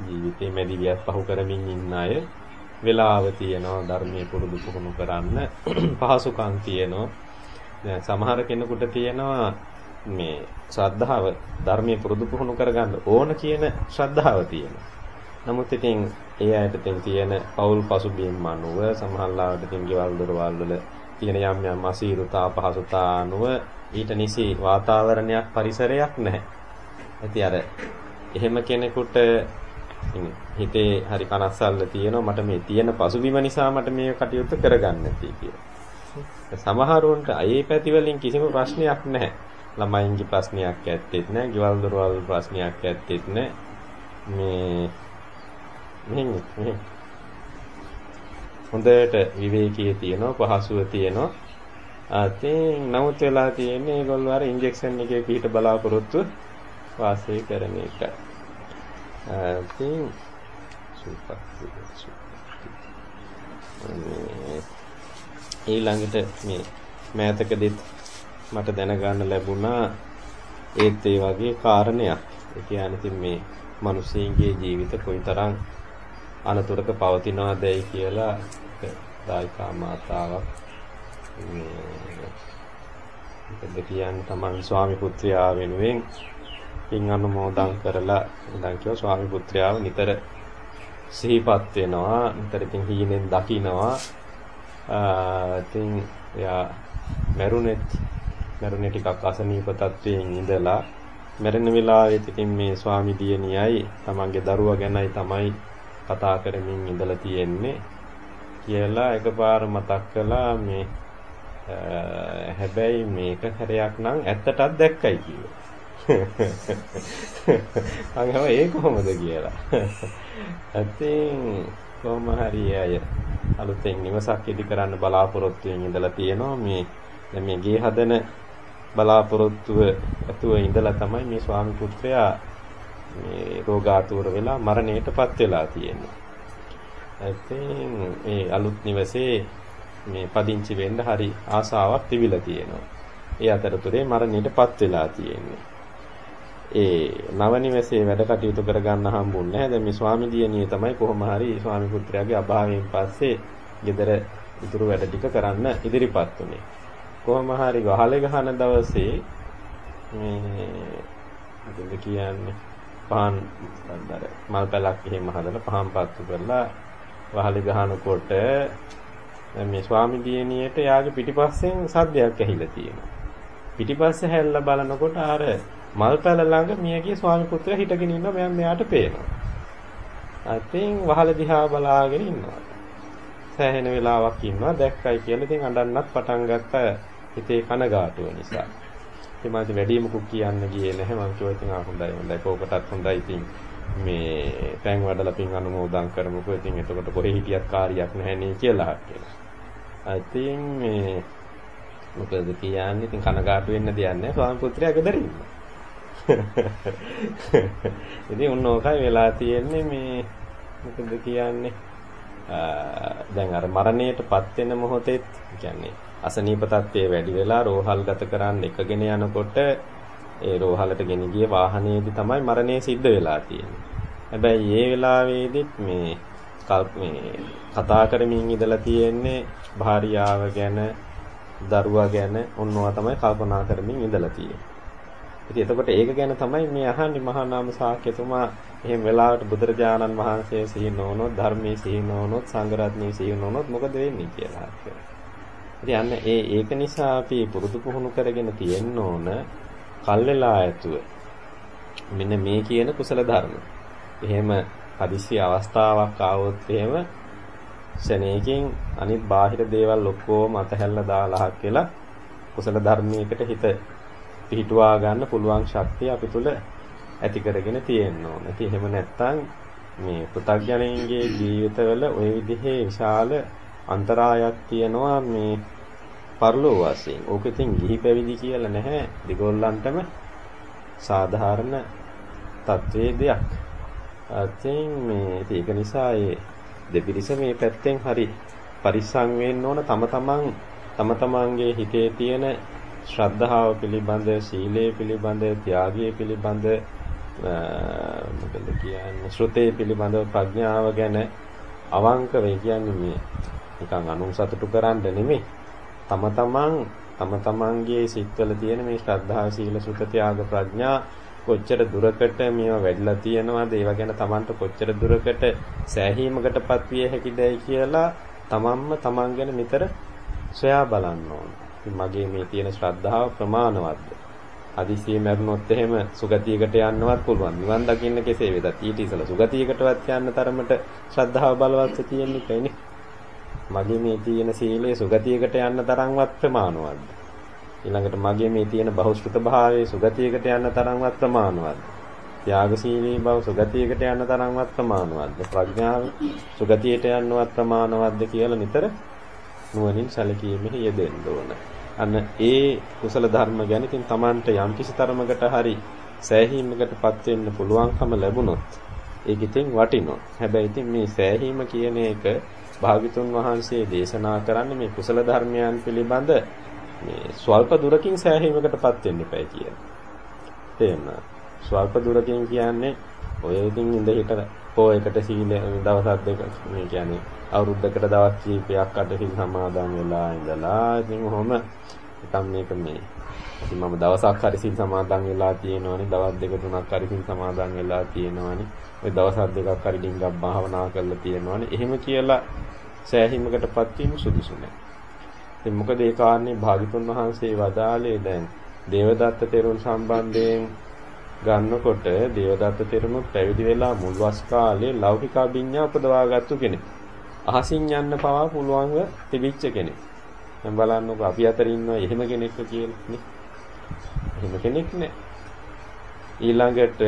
ජීවිතේ මැදිවියත් පහු කරමින් ඉන්න අය වෙලාව තියෙනවා ධර්මයේ පුරුදු පුහුණු කරන්න පහසුකම් තියෙනවා. දැන් සමහර කෙනෙකුට තියෙනවා මේ ශ්‍රද්ධාව ධර්මයේ පුරුදු පුහුණු කරගන්න ඕන කියන ශ්‍රද්ධාව තියෙනවා. නමුත් ඉතින් ඒ අයට ඉතින් තියෙන පෞල් පසුබිම් අනුව සමහරවිට ඉතින් ගෙවල් දොරවල් වල තියෙන යම් යම් අසීරුතා පහසුතා අනුව ඊට නිසි වාතාවරණයක් පරිසරයක් නැහැ. ඉතින් අර එහෙම කෙනෙකුට හිතේ හරි කනස්සල්ල තියෙනවා මට මේ තියෙන පසුබිම නිසා මට මේ කටයුත්ත කරගන්න නැති කියලා. සමහරුන්ට අයේ පැති වලින් කිසිම ප්‍රශ්නයක් නැහැ. ළමයින්ගේ ප්‍රශ්නයක් ඇත්තෙත් නැහැ. ගෙවල් දොරවල් ප්‍රශ්නයක් ඇත්තෙත් නැහැ. මේ මෙහෙම මෙහෙම හොඳට විවේකී තියෙනවා පහසුව තියෙනවා අතින් නමුත් වෙලා තියෙන්නේ ඒගොල්ලෝ අර ඉන්ජෙක්ෂන් එකේ පිට බලාපොරොත්තු වාසය කරන එකයි. අතින් සුපර් ඊළඟට මේ මෑතකදීත් මට දැනගන්න ලැබුණා ඒත් ඒ වගේ කාරණයක්. ඒ කියන්නේ ඉතින් මේ මිනිස්සුන්ගේ ජීවිත කොයිතරම් අනතුරක පවතිනවදයි කියලා දායකා මාතාවක්. මේ කියන්නේ? තමන් ස්වාමි පුත්‍රයා වෙනුවෙන් පින් අනුමෝදන් කරලා ඉඳන් කියව ස්වාමි පුත්‍රයාව නිතර සිහිපත් වෙනවා නිතර ඉතින් හීනෙන් දකිනවා. ඉතින් එයා මරුණෙත් මරුණේ ටිකක් අසනීප තත්වයෙන් ඉඳලා මැරෙන වෙලාවෙත් ඉතින් මේ ස්වාමි දියණියයි තමන්ගේ දරුවා ගැනයි තමයි කතා කරමින් ඉඳලා තියෙන්නේ කියලා එකපාර මතක් කළා මේ හැබැයි මේක හැරයක් නම් ඇත්තටත් දැක්කයි කිව්වා. අංගව ඒ කොහොමද කියලා. අතින් කොහොම හරි අය අලුතෙන් නිවසක් ඉදි කරන්න බලාපොරොත්තු වෙමින් ඉඳලා තියෙනවා මේ දැන් මේ ගේ හදන බලාපොරොත්තුව ඇතුව ඉඳලා තමයි මේ ස්වාමි පුත්‍රයා මේ රෝගාතුර වෙලා මරණයටපත් වෙලා තියෙන්නේ. ඉතින් මේ අලුත් නිවසේ මේ පදිංචි වෙන්න හරි ආසාවක් තිබිලා තියෙනවා. ඒ අතරතුරේ මරණයටපත් වෙලා තියෙන්නේ. ඒ නව නිවසේ වැඩ කටයුතු කරගන්න හම්බුන්නේ නැහැ. දැන් මේ ස්වාමි දියණිය තමයි කොහොම හරි ස්වාමි පුත්‍රයාගේ අභාවයෙන් පස්සේ ගෙදර ඉතුරු වැඩ ටික කරන්න ඉදිරිපත් උනේ. කොහොම හරි ගහලේ ගහන දවසේ මේ මොකද කියන්නේ පහන් අnder මල් පැලක් එහෙම හදලා පහන් පත්තු කරලා වහලේ ගහනකොට මේ ස්වාමි දියණියට යාගේ පිටිපස්සෙන් සද්දයක් ඇහිලා තියෙනවා. පිටිපස්සේ හැල්ලා බලනකොට අර මල් පැල ළඟ මියගේ ස්වාමි පුත්‍රයා හිටගෙන ඉන්නවා මම මෙයාට පේනවා. අතින් වහල දිහා බලාගෙන ඉන්නවා. සෑහෙන වෙලාවක් ඉන්නවා දැක්කයි කියලා ඉතින් අඬන්නත් පටන් ගත්තා හිතේ කනගාටුව නිසා. ඉතින් මම වැඩිමකුත් කියන්න ගියේ නැහැ. මම කිව්වා ඉතින් ආ හොඳයි හොඳයි. කෝකටත් හොඳයි. ඉතින් මේ පෑන් වඩලා පින් අනුමෝදන් කරමුකෝ. ඉතින් එතකොට කොහේ හිටියත් කාර්යයක් නැහැ නේ කියලා කියලා. ඉතින් මේ මොකද කියන්නේ? ඉතින් කනගාටු වෙන්න දෙයක් නැහැ. ස්වාමි පුත්‍රයා ගෙදර ඉන්නවා. ඉතින් උන් ඕකයි වෙලා තියෙන්නේ මේ මොකද කියන්නේ? දැන් අර මරණයටපත් වෙන මොහොතෙත් කියන්නේ අසනීප තත්ත්වයේ වැඩි වෙලා රෝහල් ගත කරන්න එකගෙන යනකොට ඒ රෝහලට ගෙන ගිය වාහනේදී තමයි මරණය සිද්ධ වෙලා තියෙන්නේ. හැබැයි ඒ වෙලාවේදීත් මේ මේ කතා කරමින් ඉඳලා තියෙන්නේ භාර්යාව ගැන දරුවා ගැන ඔන්නවා තමයි කල්පනා කරමින් ඉඳලා තියෙන්නේ. ඉතින් එතකොට ඒක ගැන තමයි මේ අහන්නේ මහා නාම සාක්‍යතුමා එහෙම වෙලාවට බුදුරජාණන් වහන්සේ සිහි නොවනොත් ධර්මයේ සිහි නොවනොත් සංඝරත්නයේ සිහි නොවනොත් මොකද වෙන්නේ කියලා. ඉතින් අන්න ඒ ඒක නිසා අපි පුරුදු පුහුණු කරගෙන තියෙන්න ඕන කල්ලලා ඇතුව මෙන්න මේ කියන කුසල ධර්ම. එහෙම හදිසි අවස්ථාවක් ආවොත් එහෙම ශනේකින් අනිත් බාහිර දේවල් ඔක්කොම අතහැල්ලා දාලා කියලා කුසල ධර්මයකට හිත පිහිටුවා ගන්න පුළුවන් ශක්තිය අපි තුල ඇති කරගෙන තියෙන්න ඕන. ඉතින් එහෙම නැත්නම් මේ පෘථග්ජනයින්ගේ ජීවිතවල ওই විදිහේ විශාල අන්තරායක් තියෙනවා මේ පරලෝ වශයෙන්. ඕක ඉතින් ගිහි පැවිදි කියලා නැහැ. දිගොල්ලන්ටම සාධාරණ තත්වයේ දෙයක්. අතින් මේ ඒක නිසා ඒ දෙපිරිස මේ පැත්තෙන් හරි පරිස්සම් වෙන්න ඕන තම තමන් තම තමන්ගේ හිතේ තියෙන ශ්‍රද්ධාව පිළිබඳ, සීලය පිළිබඳ, ත්‍යාගය පිළිබඳ මොකද කියන්නේ ශ්‍රුතේ පිළිබඳව ප්‍රඥාව ගැන අවංක වෙයි කියන්නේ මේ නිකන් අනුන් සතුටු කරන්න නෙමෙයි. තම තමන් තම තමන්ගේ සිත්වල තියෙන මේ ශ්‍රද්ධාව, සීල, සුත, ත්‍යාග, ප්‍රඥා කොච්චර දුරකට මේවා වැඩිලා තියෙනවද ඒවා ගැන Tamanට කොච්චර දුරකට සෑහීමකටපත් විය හැකිදයි කියලා තමන්ම තමන් ගැන නිතර සොයා බලන්න ඕන. මගේ මේ තියෙන ශ්‍රද්ධාව ප්‍රමාණවත්ද? හදිසියෙ මැරුණොත් එහෙම සුගතියකට යන්නවත් පුළුවන්. නිවන් දකින්න කෙසේ වෙතත් ඊට ඉසලා සුගතියකටවත් යන්න තරමට ශ්‍රද්ධාව බලවත් තියෙන්න ඉපයිනේ. මගේ මේ තියෙන සීලය සුගතියකට යන්න තරම්වත් ප්‍රමාණවත්ද? ඊළඟට මගේ මේ තියෙන බහුශ්‍රත භාවයේ සුගතියකට යන්න තරම්වත් ප්‍රමාණවත්ද? ත්‍යාගශීලී බව සුගතියකට යන්න තරම්වත් ප්‍රමාණවත්ද? ප්‍රඥාව සුගතියට යන්නවත් ප්‍රමාණවත්ද කියලා නිතර නුවණින් සැලකීමෙහි යෙදෙන්න ඕන. අන්න ඒ කුසල ධර්ම ගැන ඉතින් Tamanට යම්කිසි තරමකට හරි සෑහීමකටපත් වෙන්න පුළුවන්කම ලැබුණොත් ඒක ඉතින් වටිනවා. හැබැයි ඉතින් මේ සෑහීම කියන එක භාග්‍යතුන් වහන්සේ දේශනා කරන්නේ මේ කුසල ධර්මයන් පිළිබඳ මේ ස්වල්ප දුරකින් සෑහීමකටපත් වෙන්න එපා කියලා. තේරෙනවද? ස්වල්ප දුරකින් කියන්නේ ඔය ඉතින් ඉඳ හිට පොයකට සීල දවස් දෙක මේ කියන්නේ අවුරුද්දකට දවස් කීපයක් අට සිල් සමාදන් වෙලා ඉඳලා ඉතින් ඔහොම නිකම් මේක මේ ඉතින් මම දවසක් හරි සිල් සමාදන් වෙලා තියෙනවනේ දවස් දෙක තුනක් හරි සිල් සමාදන් වෙලා තියෙනවනේ ඔය දවස් දෙකක් හරි ඩිංගක් භාවනා කරලා තියෙනවනේ එහෙම කියලා සෑහීමකටපත් වීම සුදුසු නෑ ඉතින් මොකද ඒ කාරණේ භාග්‍යතුන් වහන්සේ වදාළේ දැන් දේවදත්ත තෙරුන් සම්බන්ධයෙන් ගන්නකොට දේවදත්ත තෙරුණුත් පැවිදි වෙලා මුල් වස් කාලේ ලෞකික අභිඥා උපදවාගත්තු කෙනෙක්. අහසින් යන්න පවා පුළුවන්ව තිබිච්ච කෙනෙක්. දැන් බලන්නකෝ අපි අතර ඉන්නවා එහෙම කෙනෙක් කියලා නේ. එහෙම කෙනෙක් නෑ. ඊළඟට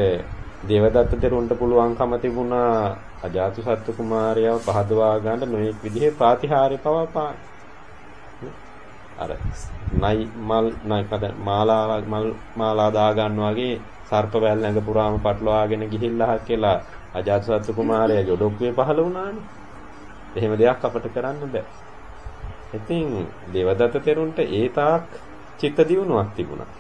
දේවදත්ත තෙරුන්ට පුළුවන්කම තිබුණා අජාතු සත්තු කුමාරයව පහදවා ගන්න නොයෙක් විදිහේ ප්‍රාතිහාර්ය පවා පාන. අර නයි මල් නයි පද මාලා මල් මාලා දා ගන්න වගේ සර්ප වැල් ඇඟ පුරාම පටලවාගෙන ගිහිල්ලා කියලා අජාත සත්තු කුමාරයා ජොඩොක්කුවේ පහළ වුණානේ. එහෙම දෙයක් අපට කරන්න බෑ. ඉතින් දේවදත්ත තෙරුන්ට ඒ තාක් චිත්ත දියුණුවක් තිබුණා.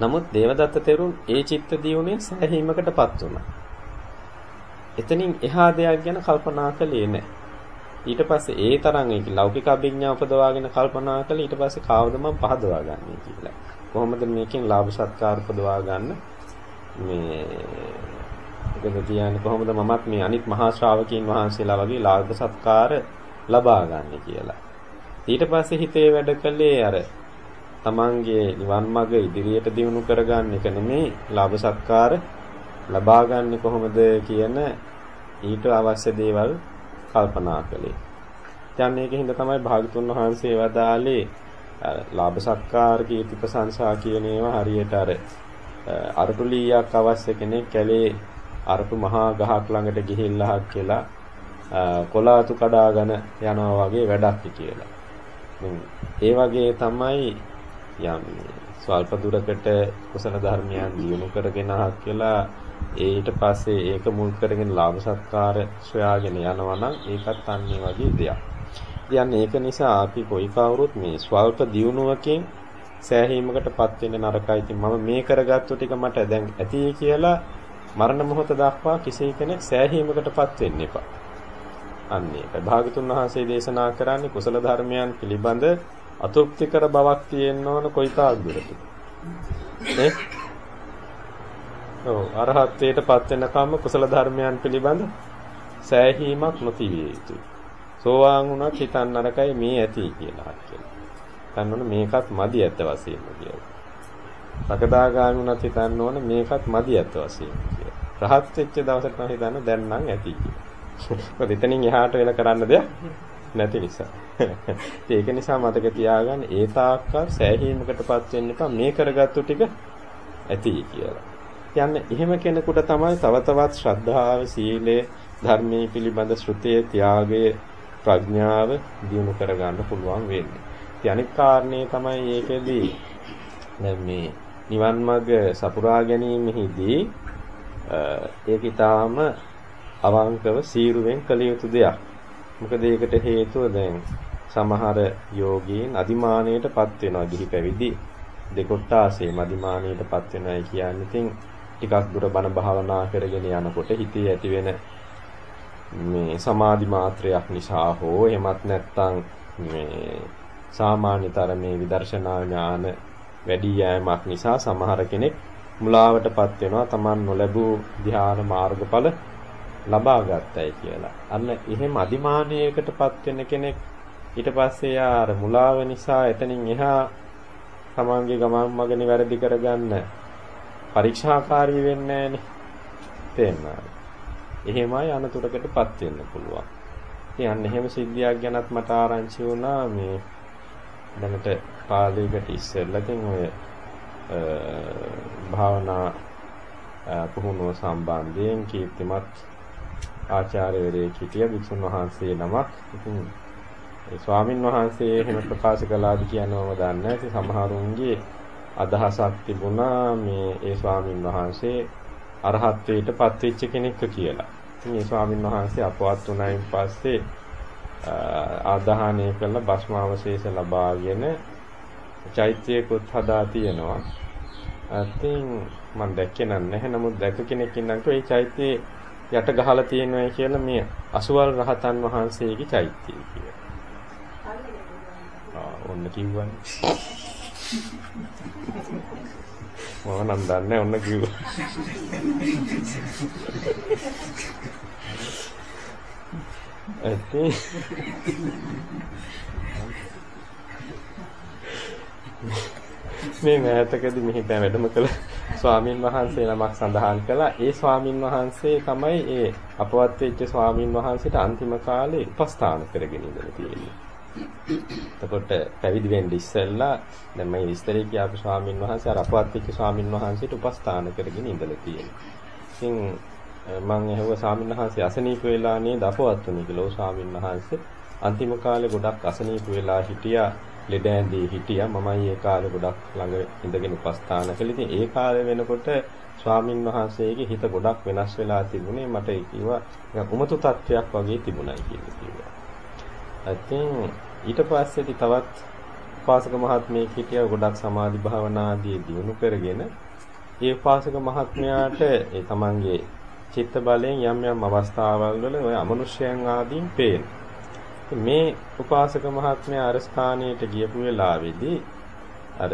නමුත් දේවදත්ත තෙරුන් ඒ චිත්ත දියුණුවෙන් සෑහීමකටපත් වුණා. එතනින් එහා දෙයක් ගැන කල්පනා කළේ නැහැ. ඊට පස්සේ ඒ තරම් ඒක ලෞකික අභිඥා උපදවාගෙන කල්පනා කළා ඊට පස්සේ කාවද මම පහදවා ගන්නේ කියලා. කොහොමද මේකෙන් ලාභ සත්කාර උපදවා ගන්න මේ මොකද කියන්නේ කොහොමද මමත් මේ අනිත් මහා ශ්‍රාවකීන් වහන්සේලා වගේ ලාභ සත්කාර ලබා ගන්න කියලා. ඊට පස්සේ හිතේ වැඩ කළේ අර තමන්ගේ නිවන් මඟ ඉදිරියට දියුණු කරගන්න එක නෙමෙයි ලාභ සත්කාර ලබා ගන්න කොහොමද කියන ඊට අවශ්‍ය දේවල් කල්පනා කළේ. දැන් මේකෙන්ද තමයි භාගතුන් වහන්සේ වදාළේ ලාභ සත්කාර කීර්ති ප්‍රශංසා කියන ඒවා හරියට අර අරටු ලීයක් අවශ්‍ය කෙනෙක් කැලේ අරටු මහා ගහක් ළඟට ගිහිල්ලා කියලා කොලාතු කඩාගෙන යනවා වගේ වැඩක් කියලා. ඒ වගේ තමයි යම් ස්වල්ප දුරකට කුසල ධර්මයන් දියුණු කරගෙන කියලා ඊට පස්සේ ඒක මුල් කරගෙන ලාභ සත්කාර සොයාගෙන යනවා නම් ඒකත් අන්නේ වගේ දෙයක්. කියන්නේ ඒක නිසා අපි කොයි කවුරුත් මේ ස්වල්ප දියුණුවකින් සෑහීමකටපත් වෙන්න නරකයි. ඉතින් මම මේ කරගත්තු ටික මට දැන් ඇති කියලා මරණ මොහොත දක්වා කිසි කෙනෙක් සෑහීමකටපත් වෙන්න එපා. අන්න ඒක. භාගතුන් වහන්සේ දේශනා කරන්නේ කුසල ධර්මයන් පිළිබඳ අතෘප්තිකර බවක් තියෙන්න ඕන කොයි තාක් දුරද? නේ? ඔව් අරහත්ත්වයටපත් වෙනකම්ම කුසල ධර්මයන් පිළිබඳ සෑහීමක් නොතිවිය යුතුයි. සෝවාන් වුණත් හිතන්න නරකයි මේ ඇති කියලා කියලා. හිතන්න ඕන මේකත් මදි ඇත්ත වශයෙන්ම කියලා. සකදාගාමී වුණත් හිතන්න ඕන මේකත් මදි ඇත්ත වශයෙන්ම කියලා. රහත් වෙච්ච දවසට නම් හිතන්න දැන් නම් ඇති කියලා. මොකද එතනින් එහාට වෙන කරන්න දෙයක් නැති නිසා. ඒක නිසා මතක තියාගන්න ඒ තාක්කල් සෑහීමකටපත් වෙන්න එපා මේ කරගත්තු ටික ඇති කියලා. කියන්නේ එහෙම කෙනෙකුට තමයි තව තවත් ශ්‍රද්ධාව, සීලය, ධර්මයේ පිළිබඳ ශ්‍රුතිය, ත්‍යාගය, ප්‍රඥාව දියුණු කරගන්න පුළුවන් වෙන්නේ. ඉතින් අනිත් කාරණේ තමයි ඒකෙදී දැන් මේ නිවන් මඟ සපුරා ගැනීමෙහිදී ඒක ඊටාම අවංකව සීරුවෙන් කළ යුතු දෙයක්. මොකද ඒකට හේතුව දැන් සමහර යෝගීන් අදිමානයටපත් වෙනවා ගිහි පැවිදි දෙකොට්ටාසේ මදිමානයටපත් වෙනවා කියන්නේ ඉතින් ටිකක් දුර බණ භාවනා කරගෙන යනකොට හිතේ ඇති වෙන මේ සමාධි මාත්‍රයක් නිසා හෝ එහෙමත් නැත්නම් මේ සාමාන්‍ය තරමේ විදර්ශනා ඥාන වැඩි යෑමක් නිසා සමහර කෙනෙක් මුලාවටපත් වෙනවා Taman නොලැබූ ධ්‍යාන මාර්ගඵල ලබා ගන්නයි කියලා. අන්න එහෙම අදිමානයකටපත් වෙන කෙනෙක් ඊට පස්සේ යාර මුලාව නිසා එතනින් එහා තමන්ගේ ගමන් මඟ නිවැරදි කරගන්න පරීක්ෂාකාරී වෙන්නේ නැහනේ. තේන්නාද? එහෙමයි අනතුරකටපත් වෙන්න පුළුවන්. ඉතින් අන්න එහෙම සිද්ධියක් ගැනත් මට ආරංචි වුණා මේ දැනට කාලයකට ඉස්සෙල්ලා ඉතින් ඔය භාවනා පුහුණුව සම්බන්ධයෙන් කීර්තිමත් ආචාර්යවරයෙක් හිටිය වික්ෂුන් වහන්සේ නමක්. ඉතින් ඒ ස්වාමින් වහන්සේ එහෙම ප්‍රකාශ කළාද කියනවම දන්නේ නැහැ. ඉතින් සමහරුන්ගේ අදහසක් තිබුණා මේ ඒ ස්වාමින් වහන්සේ අරහත්ත්වයට පත්වෙච්ච කෙනෙක් කියලා. ඉතින් මේ ස්වාමින් වහන්සේ අපවත් වුණායින් පස්සේ ආදාහනය කළ භස්මාවශේෂ ලබාගෙන චෛත්‍යයකුත් හදා තියෙනවා. ඉතින් මම දැක්කේ නැහැ. නමුත් දැක කෙනෙක් ඉන්නකෝ ඒ චෛත්‍යයේ යට ගහලා තියෙනවා කියලා මේ අසුවල් රහතන් වහන්සේගේ චෛත්‍යය කියලා. ආ ඔන්න කිව්වනේ. මම නම් දන්නේ ඔන්න කිව්වා. ඇත්තේ මේ මෑතකදී මෙහි දැන් වැඩම කළ ස්වාමින් වහන්සේ නමක් සඳහන් කළා. ඒ ස්වාමින් වහන්සේ තමයි ඒ අපවත් වෙච්ච ස්වාමින් වහන්සේට අන්තිම කාලේ උපස්ථාන කරගෙන ඉඳලා තියෙන්නේ. එතකොට පැවිදි වෙන්න ඉස්සෙල්ලා දැන් මේ විස්තරේ කියපු ස්වාමින් වහන්සේ අර අපවත් වෙච්ච ස්වාමින් වහන්සේට උපස්ථාන කරගෙන ඉඳලා තියෙනවා. ඉතින් මම ඇහුවා ස්වාමින් වහන්සේ අසනීප වෙලා නේද අපවත් වුනේ කියලා. ඔව් ස්වාමින් වහන්සේ අන්තිම කාලේ ගොඩක් අසනීප වෙලා හිටියා. ලෙඩ ඇඳී හිටියා. මමයි ඒ කාලේ ගොඩක් ළඟ ඉඳගෙන උපස්ථාන කළේ. ඉතින් ඒ කාලේ වෙනකොට ස්වාමින් වහන්සේගේ හිත ගොඩක් වෙනස් වෙලා තිබුණේ. මට ඒ කිව්වා උමතු තත්වයක් වගේ තිබුණයි කියලා කිව්වා. ඉතින් ඊට පස්සේදී තවත් උපාසක මහත්මයෙක් හිටියා ගොඩක් සමාධි භාවනා ආදී දියුණු කරගෙන ඒ උපාසක මහත්මයාට ඒ තමන්ගේ චිත්ත බලයෙන් යම් යම් අවස්ථාවල් වල ඔය අමනුෂ්‍යයන් ආදීන් පේන. මේ උපාසක මහත්මයා අර ස්ථානයට ගියපු වෙලාවේදී අර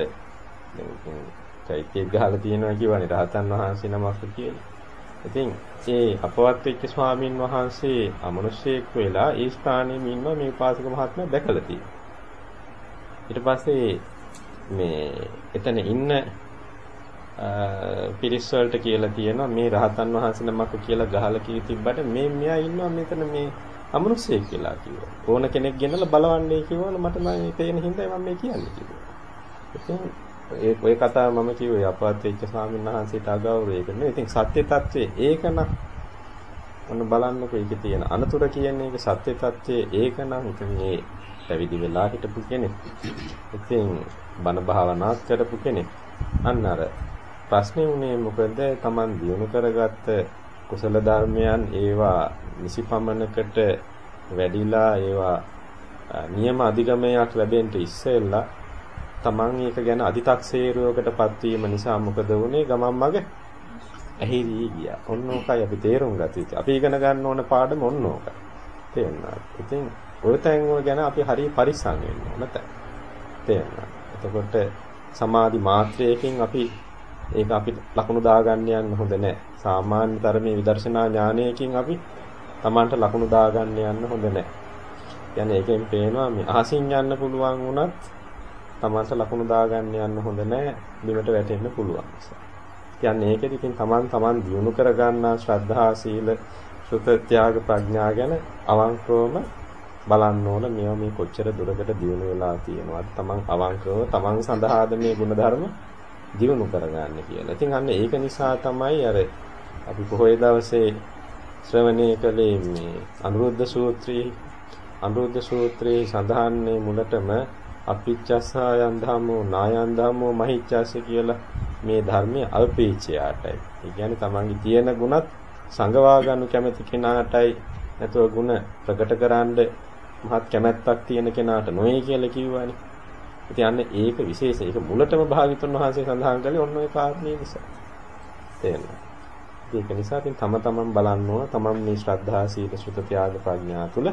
චෛත්‍යයක් ගහලා තියෙනවා කියවනේ රහතන් වහන්සේ නමක් කියලා. ඉතින් ඒ අපවත් වෙච්ච ස්වාමින් වහන්සේ අමනුෂ්‍යයෙක් වෙලා ඒ ස්ථානයේ ඉන්න මේ උපාසක මහත්මයා දැකලා තියෙනවා. ඊට පස්සේ මේ එතන ඉන්න පිරිස් වලට කියලා තියෙනවා මේ රහතන් වහන්සේ නමක් කියලා ගහලා කී තිබ්බට මේ මෙයා ඉන්නවා මෙතන මේ අමනුෂ්‍යයෙක් කියලා කිව්වා. ඕන කෙනෙක් ගෙනලා බලවන්නේ කිව්වොත් මට මම තේන හින්දා මම මේ කියන්නේ කිව්වා. ඉතින් ඒ ඔය කතාව මම කිව්වේ අපවත් වෙච්ච ස්වාමීන් වහන්සේට අගෞරවය කරන. ඉතින් සත්‍ය తත්වයේ ඒකනම් ඔන්න බලන්නකෝ ඒකේ තියෙන අනතුර කියන්නේ ඒක සත්‍ය తත්වයේ ඒකනම් ඉතින් මේ පැවිදි වෙලා හිටපු කෙනෙක්. ඉතින් බණ භාවනාත් කරපු කෙනෙක්. අන්න අර ප්‍රශ්නේ උනේ මොකද Taman දිනු කරගත්ත කුසල ධර්මයන් ඒවා නිසිපමණකට වැඩිලා ඒවා නියම අධිගමයක් ලැබෙන්න ඉස්සෙල්ලා Taman ඒක ගැන අදි탁සේරුවකටපත් වීම නිසා මොකද වුනේ ගමන් මග ඇහිරී ගියා. ඔන්න ඕකයි අපි තේරුම් ගත යුතු. අපි ඉගෙන ගන්න ඕන පාඩම ඔන්න ඕකයි. තේරුණාද? ඉතින් ඔය තැන් වල ගැන අපි හරිය පරිස්සම් වෙන්න ඕන තැන්. තේරුණාද? එතකොට සමාධි මාත්‍රයකින් අපි ඒක අපි ලකුණු දාගන්න යන්න හොඳ නැහැ. සාමාන්‍ය තරමේ විදර්ශනා ඥානයකින් අපි Tamanට ලකුණු දාගන්න යන්න හොඳ නැහැ. කියන්නේ ඒකෙන් පේනවා මේ අහසින් යන්න පුළුවන් වුණත් Tamanට ලකුණු දාගන්න යන්න හොඳ නැහැ. බිමට වැටෙන්න පුළුවන් නිසා. කියන්නේ ඒකෙදි ඉතින් Taman Taman දියුණු කරගන්නා ශ්‍රද්ධා සීල සුත ත්‍යාග ප්‍රඥා ගැන අවංකවම බලන්න ඕන මේවා මේ කොච්චර දුරකට දියුණු වෙලා තියෙනවද Taman අවංකව Taman සඳහාද මේ ಗುಣධර්ම දිනු කරගන්න කියලා. ඉතින් අන්න ඒක නිසා තමයි අර අපි පොහොය දවසේ ශ්‍රවණය කළේ මේ අනුරුද්ධ සූත්‍රයේ අනුරුද්ධ සූත්‍රයේ සඳහන් මුලටම අපිච්චසායන් ධම්මෝ නායන් ධම්මෝ මහිච්ඡාස කියලා මේ ධර්මයේ අල්පීච්ඡයාටයි. ඒ කියන්නේ තමන්ගේ තියෙන ගුණත් සංගවා ගන්න කැමති කෙනාටයි නැතුව ගුණ ප්‍රකට කරන්න මහත් කැමැත්තක් තියෙන කෙනාට නොවේ කියලා කිව්වනේ. ඉතින් අන්න ඒක විශේෂ ඒක මුලටම භාග්‍යතුන් වහන්සේ සඳහන් කළේ ඔන්න ඔය කාරණේ නිසා. තේරෙනවද? ඒක නිසා ඉතින් තම තමන් බලන්න ඕන තමන් මේ ශ්‍රද්ධා සීල සුත ත්‍යාග ප්‍රඥා තුල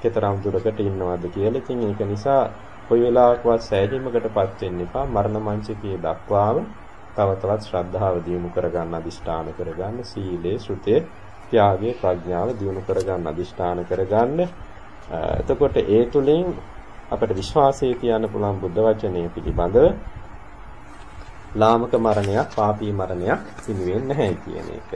කතරම් දුරකට ඉන්නවද කියලා. ඉතින් ඒක නිසා කොයි වෙලාවකවත් සෑහීමකටපත් වෙන්න එපා. මරණ මංචකයේ දක්වාම තව තවත් ශ්‍රද්ධාව දියුණු කරගන්න අදිෂ්ඨාන කරගන්න සීලේ සුතේ ත්‍යාගයේ ප්‍රඥාව දියුණු කරගන්න අදිෂ්ඨාන කරගන්න. එතකොට ඒ තුලින් අපට විශ්වාසය තියන්න පුළුවන් බුද්ධ වචනය පිළිබඳව ලාමක මරණයක්, පාපී මරණයක් සිදු වෙන්නේ නැහැ කියන එක.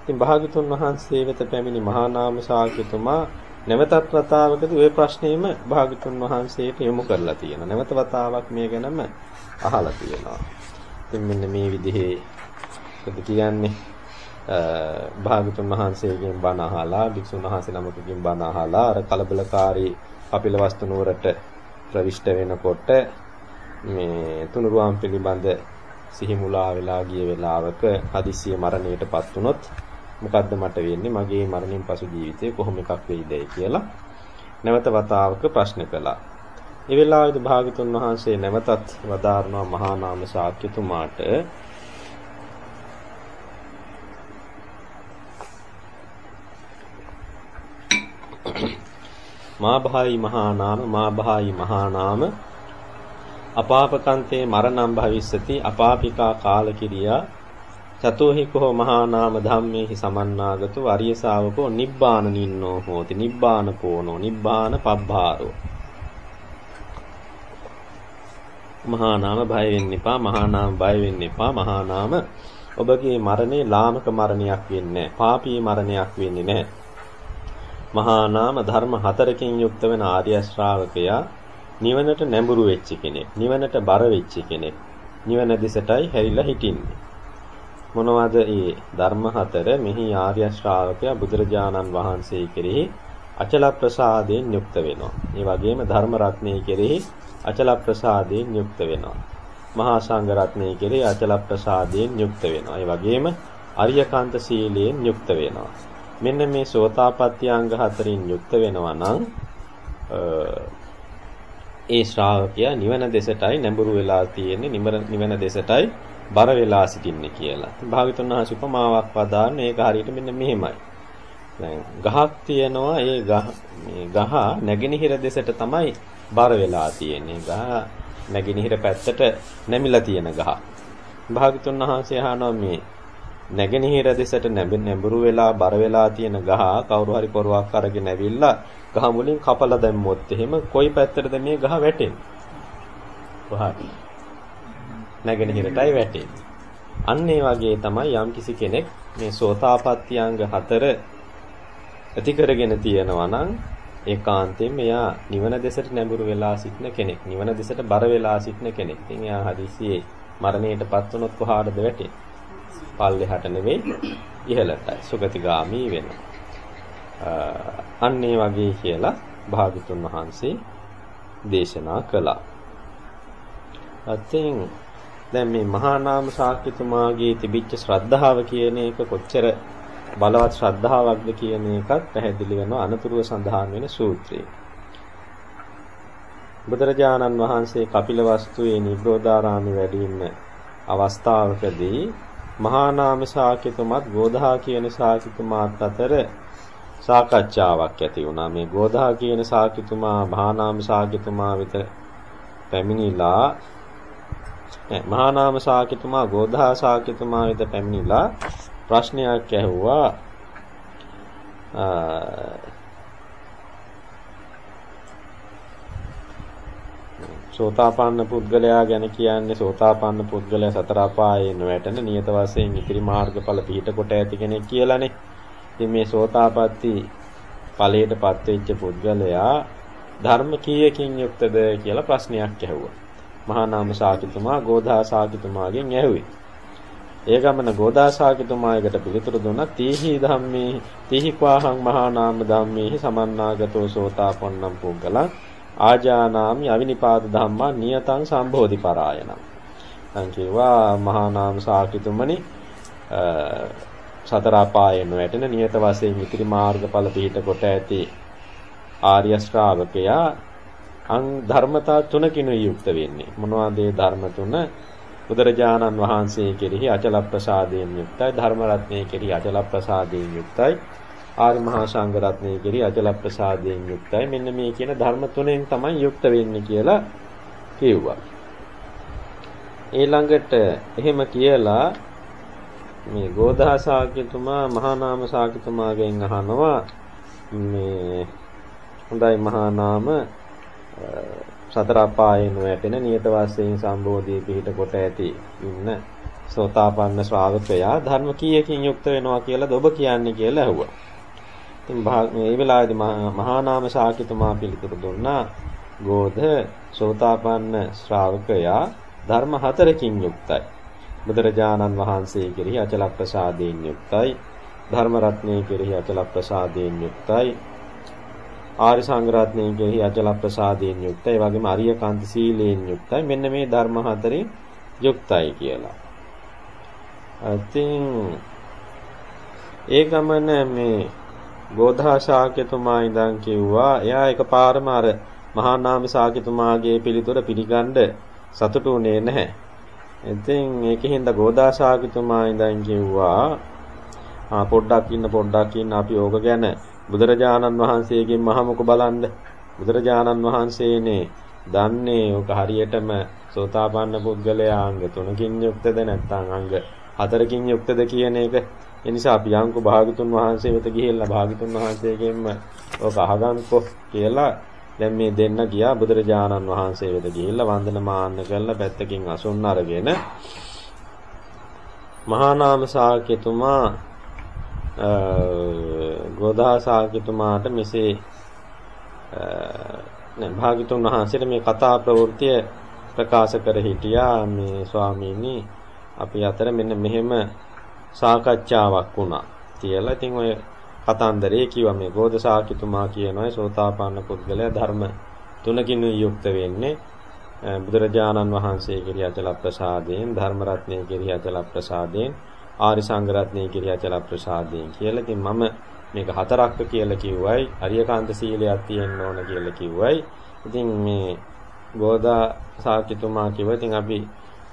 ඉතින් භාග්‍යතුන් වහන්සේ වෙත පැමිණි මහා නාම ශාක්‍යතුමා නැවතත් වතාවකදී ওই ප්‍රශ්නේම භාග්‍යතුන් වහන්සේට යොමු කරලා තියෙනවා. නැවත වතාවක් මේ ගැනම අහලා තියෙනවා. ඉතින් මෙන්න මේ විදිහේ මොකද කියන්නේ භාගතුන් වහන්සේගෙන් බණ අහලා භික්ෂුන් වහන්සේ නමකගෙන් බණ අහලා අර කලබලකාරී කපිලවස්තු නුවරට ප්‍රවිෂ්ඨ වෙනකොට මේ තුනුරුවන් පිළිබඳ සිහි මුලා වෙලා ගිය වෙලාවක හදිසිය මරණයටපත් වුනොත් මොකද්ද මට වෙන්නේ මගේ මරණින් පසු ජීවිතේ කොහොම එකක් වෙයිදයි කියලා නැවත වතාවක ප්‍රශ්න කළා. ඒ වෙලාවේදී භාගතුන් වහන්සේ නැවතත් වදාारणවා මහා නාම ශාක්‍යතුමාට මා භායි මහා නාම මා භායි මහා නාම අපාපකන්තේ මරණම් භවිස්සති අපාපිකා කාලකිරියා. චතෝහි කෝ මහා නාම ධම්මේහි සමන්නාගතු අරිය ශාවකෝ නිබ්බාන නින්නෝ හෝති නිබ්බාන පෝනෝ නිබ්බාන පබ්බාරෝ. මහා නාම බය වෙන්න එපා මහා නාම බය වෙන්න එපා මහා නාම ඔබගේ මරණේ ලාමක මරණයක් වෙන්නේ නැහැ. පාපී මරණයක් වෙන්නේ නැහැ. මහා නාම ධර්ම හතරකින් යුක්ත වෙන ආර්ය ශ්‍රාවකයා නිවනට නැඹුරු වෙච්ච කෙනෙක්. නිවනට බර වෙච්ච කෙනෙක්. නිවන දිසටයි හැරිලා හිටින්නේ. මොනවද මේ ධර්ම හතර? මෙහි ආර්ය ශ්‍රාවකයා බුදුරජාණන් වහන්සේ කෙරෙහි අචල ප්‍රසාදයෙන් යුක්ත වෙනවා. ඒ වගේම ධර්ම රත්නයේ කෙරෙහි අචල ප්‍රසාදයෙන් යුක්ත වෙනවා. මහා සංඝ රත්නයේ කෙරෙහි අචල ප්‍රසාදයෙන් යුක්ත වෙනවා. ඒ වගේම අරියකාන්ත සීලයෙන් යුක්ත වෙනවා. මෙන්න මේ සෝතාපට්ටි අංග හතරින් යුක්ත වෙනවා නම් ඒ ශ්‍රාවකයා නිවන දෙසටයි නැඹුරු වෙලා තියෙන්නේ නිවන දෙසටයි බර වෙලා සිටින්නේ කියලා. භාගතුන් වහන්සේ උපමාවක් වදාන්න ඒක හරියට මෙන්න මෙහෙමයි. දැන් ගහක් තියෙනවා ඒ ගහ මේ ගහ නැගෙනහිර දෙසට තමයි බර වෙලා තියෙන්නේ. ගහ නැගෙනහිර පැත්තට නැමිලා තියෙන ගහ. භාගතුන් වහන්සේ අහනවා මේ නැගෙනහිර දෙසට නැඹුරු වෙලා බර වෙලා තියෙන ගහ කවුරු හරි පොරවක් අරගෙන ඇවිල්ලා ගහ මුලින් කපලා දැම්මොත් එහෙම කොයි පැත්තටද මේ ගහ වැටෙන්නේ? කොහාට? නැගෙනහිරටයි වැටෙන්නේ. අන්න ඒ වගේ තමයි යම්කිසි කෙනෙක් මේ සෝතාපට්ටි අංග හතර ඇති කරගෙන තියෙනවා නම් ඒකාන්තයෙන් මෙයා නිවන දෙසට නැඹුරු වෙලා සිටින කෙනෙක්. නිවන දෙසට බර වෙලා සිටින කෙනෙක්. ඉතින් එයා හදිසියේ මරණයටපත් වුණොත් කොහාටද වැටෙන්නේ? පල්ලෙහාට නෙවෙයි ඉහළටයි සුගතිගාමි වෙනවා. අන්න ඒ වගේ කියලා භාගතුන් වහන්සේ දේශනා කළා. අතින් දැන් මේ මහා නාම ශාක්‍යතුමාගේ තිබිච්ච ශ්‍රද්ධාව කියන එක කොච්චර බලවත් ශ්‍රද්ධාවක්ද කියන එකත් පැහැදිලි වෙනවා අනතුරුව සඳහන් වෙන සූත්‍රයේ. බුදුරජාණන් වහන්සේ කපිලවස්තුවේ නිබ්‍රෝධාරාමේ වැඩ ඉන්න අවස්ථාවකදී මහා නාම ශාකිතුමත් ගෝධා කියන ශාකිතුමාත් අතර සාකච්ඡාවක් ඇති වුණා. මේ ගෝධා කියන ශාකිතුමා මහා නාම ශාකිතුමා වෙත පැමිණිලා මහා නාම ශාකිතුමා ගෝධා ශාකිතුමා වෙත පැමිණිලා ප්‍රශ්නයක් ඇහුවා සෝතාපන්න පුද්ගලයා ගැන කියන්නේ සෝතාපන්න පුද්ගලයා සතර අපායේ නොවැටෙන නියත වශයෙන් ඉතිරි මාර්ගඵල පිහිට කොට ඇති කෙනෙක් කියලානේ. ඉතින් මේ සෝතාපට්ටි ඵලයටපත් වෙච්ච පුද්ගලයා ධර්ම කීයකින් යුක්තද කියලා ප්‍රශ්නයක් ඇහුවා. මහා නාම ශාකිතුමා ගෝධා ශාකිතුමාගෙන් ඇහුවේ. ඒ ගමන ගෝධා ශාකිතුමායකට පිළිතුරු දුන්නා තීහි ධම්මේ තීහික්වාහං මහා නාම ධම්මේහි සමන්නාගතෝ සෝතාපන්නම් පුද්ගලං ආජානාමි අවිනිපාත ධම්මා නියතං සම්බෝධි පරායනම්. දැන් කිව්වා මහා නාම සාකිතුමනි සතර අපායන වැටෙන නියත වශයෙන් ඉතිරි මාර්ගඵල පිහිට කොට ඇති ආර්ය ශ්‍රාවකයා අං ධර්මතා තුනකින් යුක්ත වෙන්නේ. මොනවද ඒ ධර්ම තුන? බුදුරජාණන් වහන්සේ කෙරෙහි අචල ප්‍රසාදයෙන් යුක්තයි ධර්ම රත්නයේ කෙරෙහි අචල ප්‍රසාදයෙන් යුක්තයි ආරි මහා සංඝ රත්නයේ කිරි අචල ප්‍රසාදයෙන් යුක්තයි. මෙන්න මේ කියන ධර්ම තුනෙන් තමයි යුක්ත වෙන්නේ කියලා කිව්වා. ඊළඟට එහෙම කියලා මේ ගෝධා ශාක්‍යතුමා මහා නාම ශාක්‍යතුමාගෙන් අහනවා මේ හොඳයි මහා නාම සතර අපායේ නොයැපෙන නියත වශයෙන් සම්බෝධිය පිහිට කොට ඇති ඉන්න සෝතාපන්න ශ්‍රාවකයා ධර්ම කීයකින් යුක්ත වෙනවා කියලාද ඔබ කියන්නේ කියලා ඇහුවා. ඉතින් මේ වෙලාවේදී මහා නාම ශාකිතුමා පිළිතුරු දුන්නා. ගෝධ සෝතාපන්න ශ්‍රාවකයා ධර්ම හතරකින් යුක්තයි. බුදුරජාණන් වහන්සේ කෙරෙහි අචල ප්‍රසාදයෙන් යුක්තයි. ධර්ම රත්නයේ කෙරෙහි අචල ප්‍රසාදයෙන් යුක්තයි. ආරි සංග්‍රහණයේ කෙරෙහි අචල ප්‍රසාදයෙන් යුක්තයි. ඒ වගේම අරිය කාන්ත සීලයෙන් යුක්තයි. මෙන්න මේ ධර්ම හතරෙන් යුක්තයි කියලා. ඉතින් ඒ ගමන මේ ගෝධා ශාක්‍යතුමා ඉඳන් කිව්වා එයා එකපාරම අර මහා නාම ශාක්‍යතුමාගේ පිළිතුර පිළිගන්න සතුටු වුණේ නැහැ. ඉතින් ඒකෙන්ද ගෝධා ශාක්‍යතුමා ඉඳන් කිව්වා ආ පොඩ්ඩක් ඉන්න පොඩ්ඩක් ඉන්න අපි ඕක ගැන බුදුරජාණන් වහන්සේගෙන් මහමුක බලන්න. බුදුරජාණන් වහන්සේනේ දන්නේ ඕක හරියටම සෝතාපන්න පුද්ගලයා අංග තුනකින් යුක්තද නැත්නම් අංග හතරකින් යුක්තද කියන එක ඒ නිසා අපි යංකු භාගතුන් වහන්සේ වෙත ගිහිල්ලා භාගතුන් වහන්සේගෙන්ම ඔක අහගන්කෝ කියලා දැන් මේ දෙන්න ගියා බුදුරජාණන් වහන්සේ වෙත ගිහිල්ලා වන්දනමාන්න කරලා පැත්තකින් අසුන් අරගෙන මහා නාම ශාක්‍යතුමා ගෝධා ශාක්‍යතුමාට මෙසේ නේ භාගතුන් වහන්සේට මේ කතා ප්‍රවෘත්තිය ප්‍රකාශ කර හිටියා. මේ ස්වාමීනි අපි අතර මෙන්න මෙහෙම සාකච්ඡාවක් වුණා කියලා. ඉතින් ඔය කතන්දරේ කිව්වා මේ ගෝධ ශාක්‍යතුමා කියනවා සෝතාපන්න පුද්ගලයා ධර්ම තුනකින් යුක්ත වෙන්නේ බුදුරජාණන් වහන්සේ කිරිය අචල ප්‍රසාදයෙන් ධර්ම රත්නයේ කිරිය අචල ප්‍රසාදයෙන් ආරි සංඝ රත්නයේ කිරිය අචල ප්‍රසාදයෙන් කියලා. ඉතින් මම මේක හතරක්ක කියලා කිව්වයි අරියකාන්ත සීලයක් තියෙන්න ඕන කියලා කිව්වයි. ඉතින් මේ ගෝධා ශාක්‍යතුමා කිව්වා ඉතින් අපි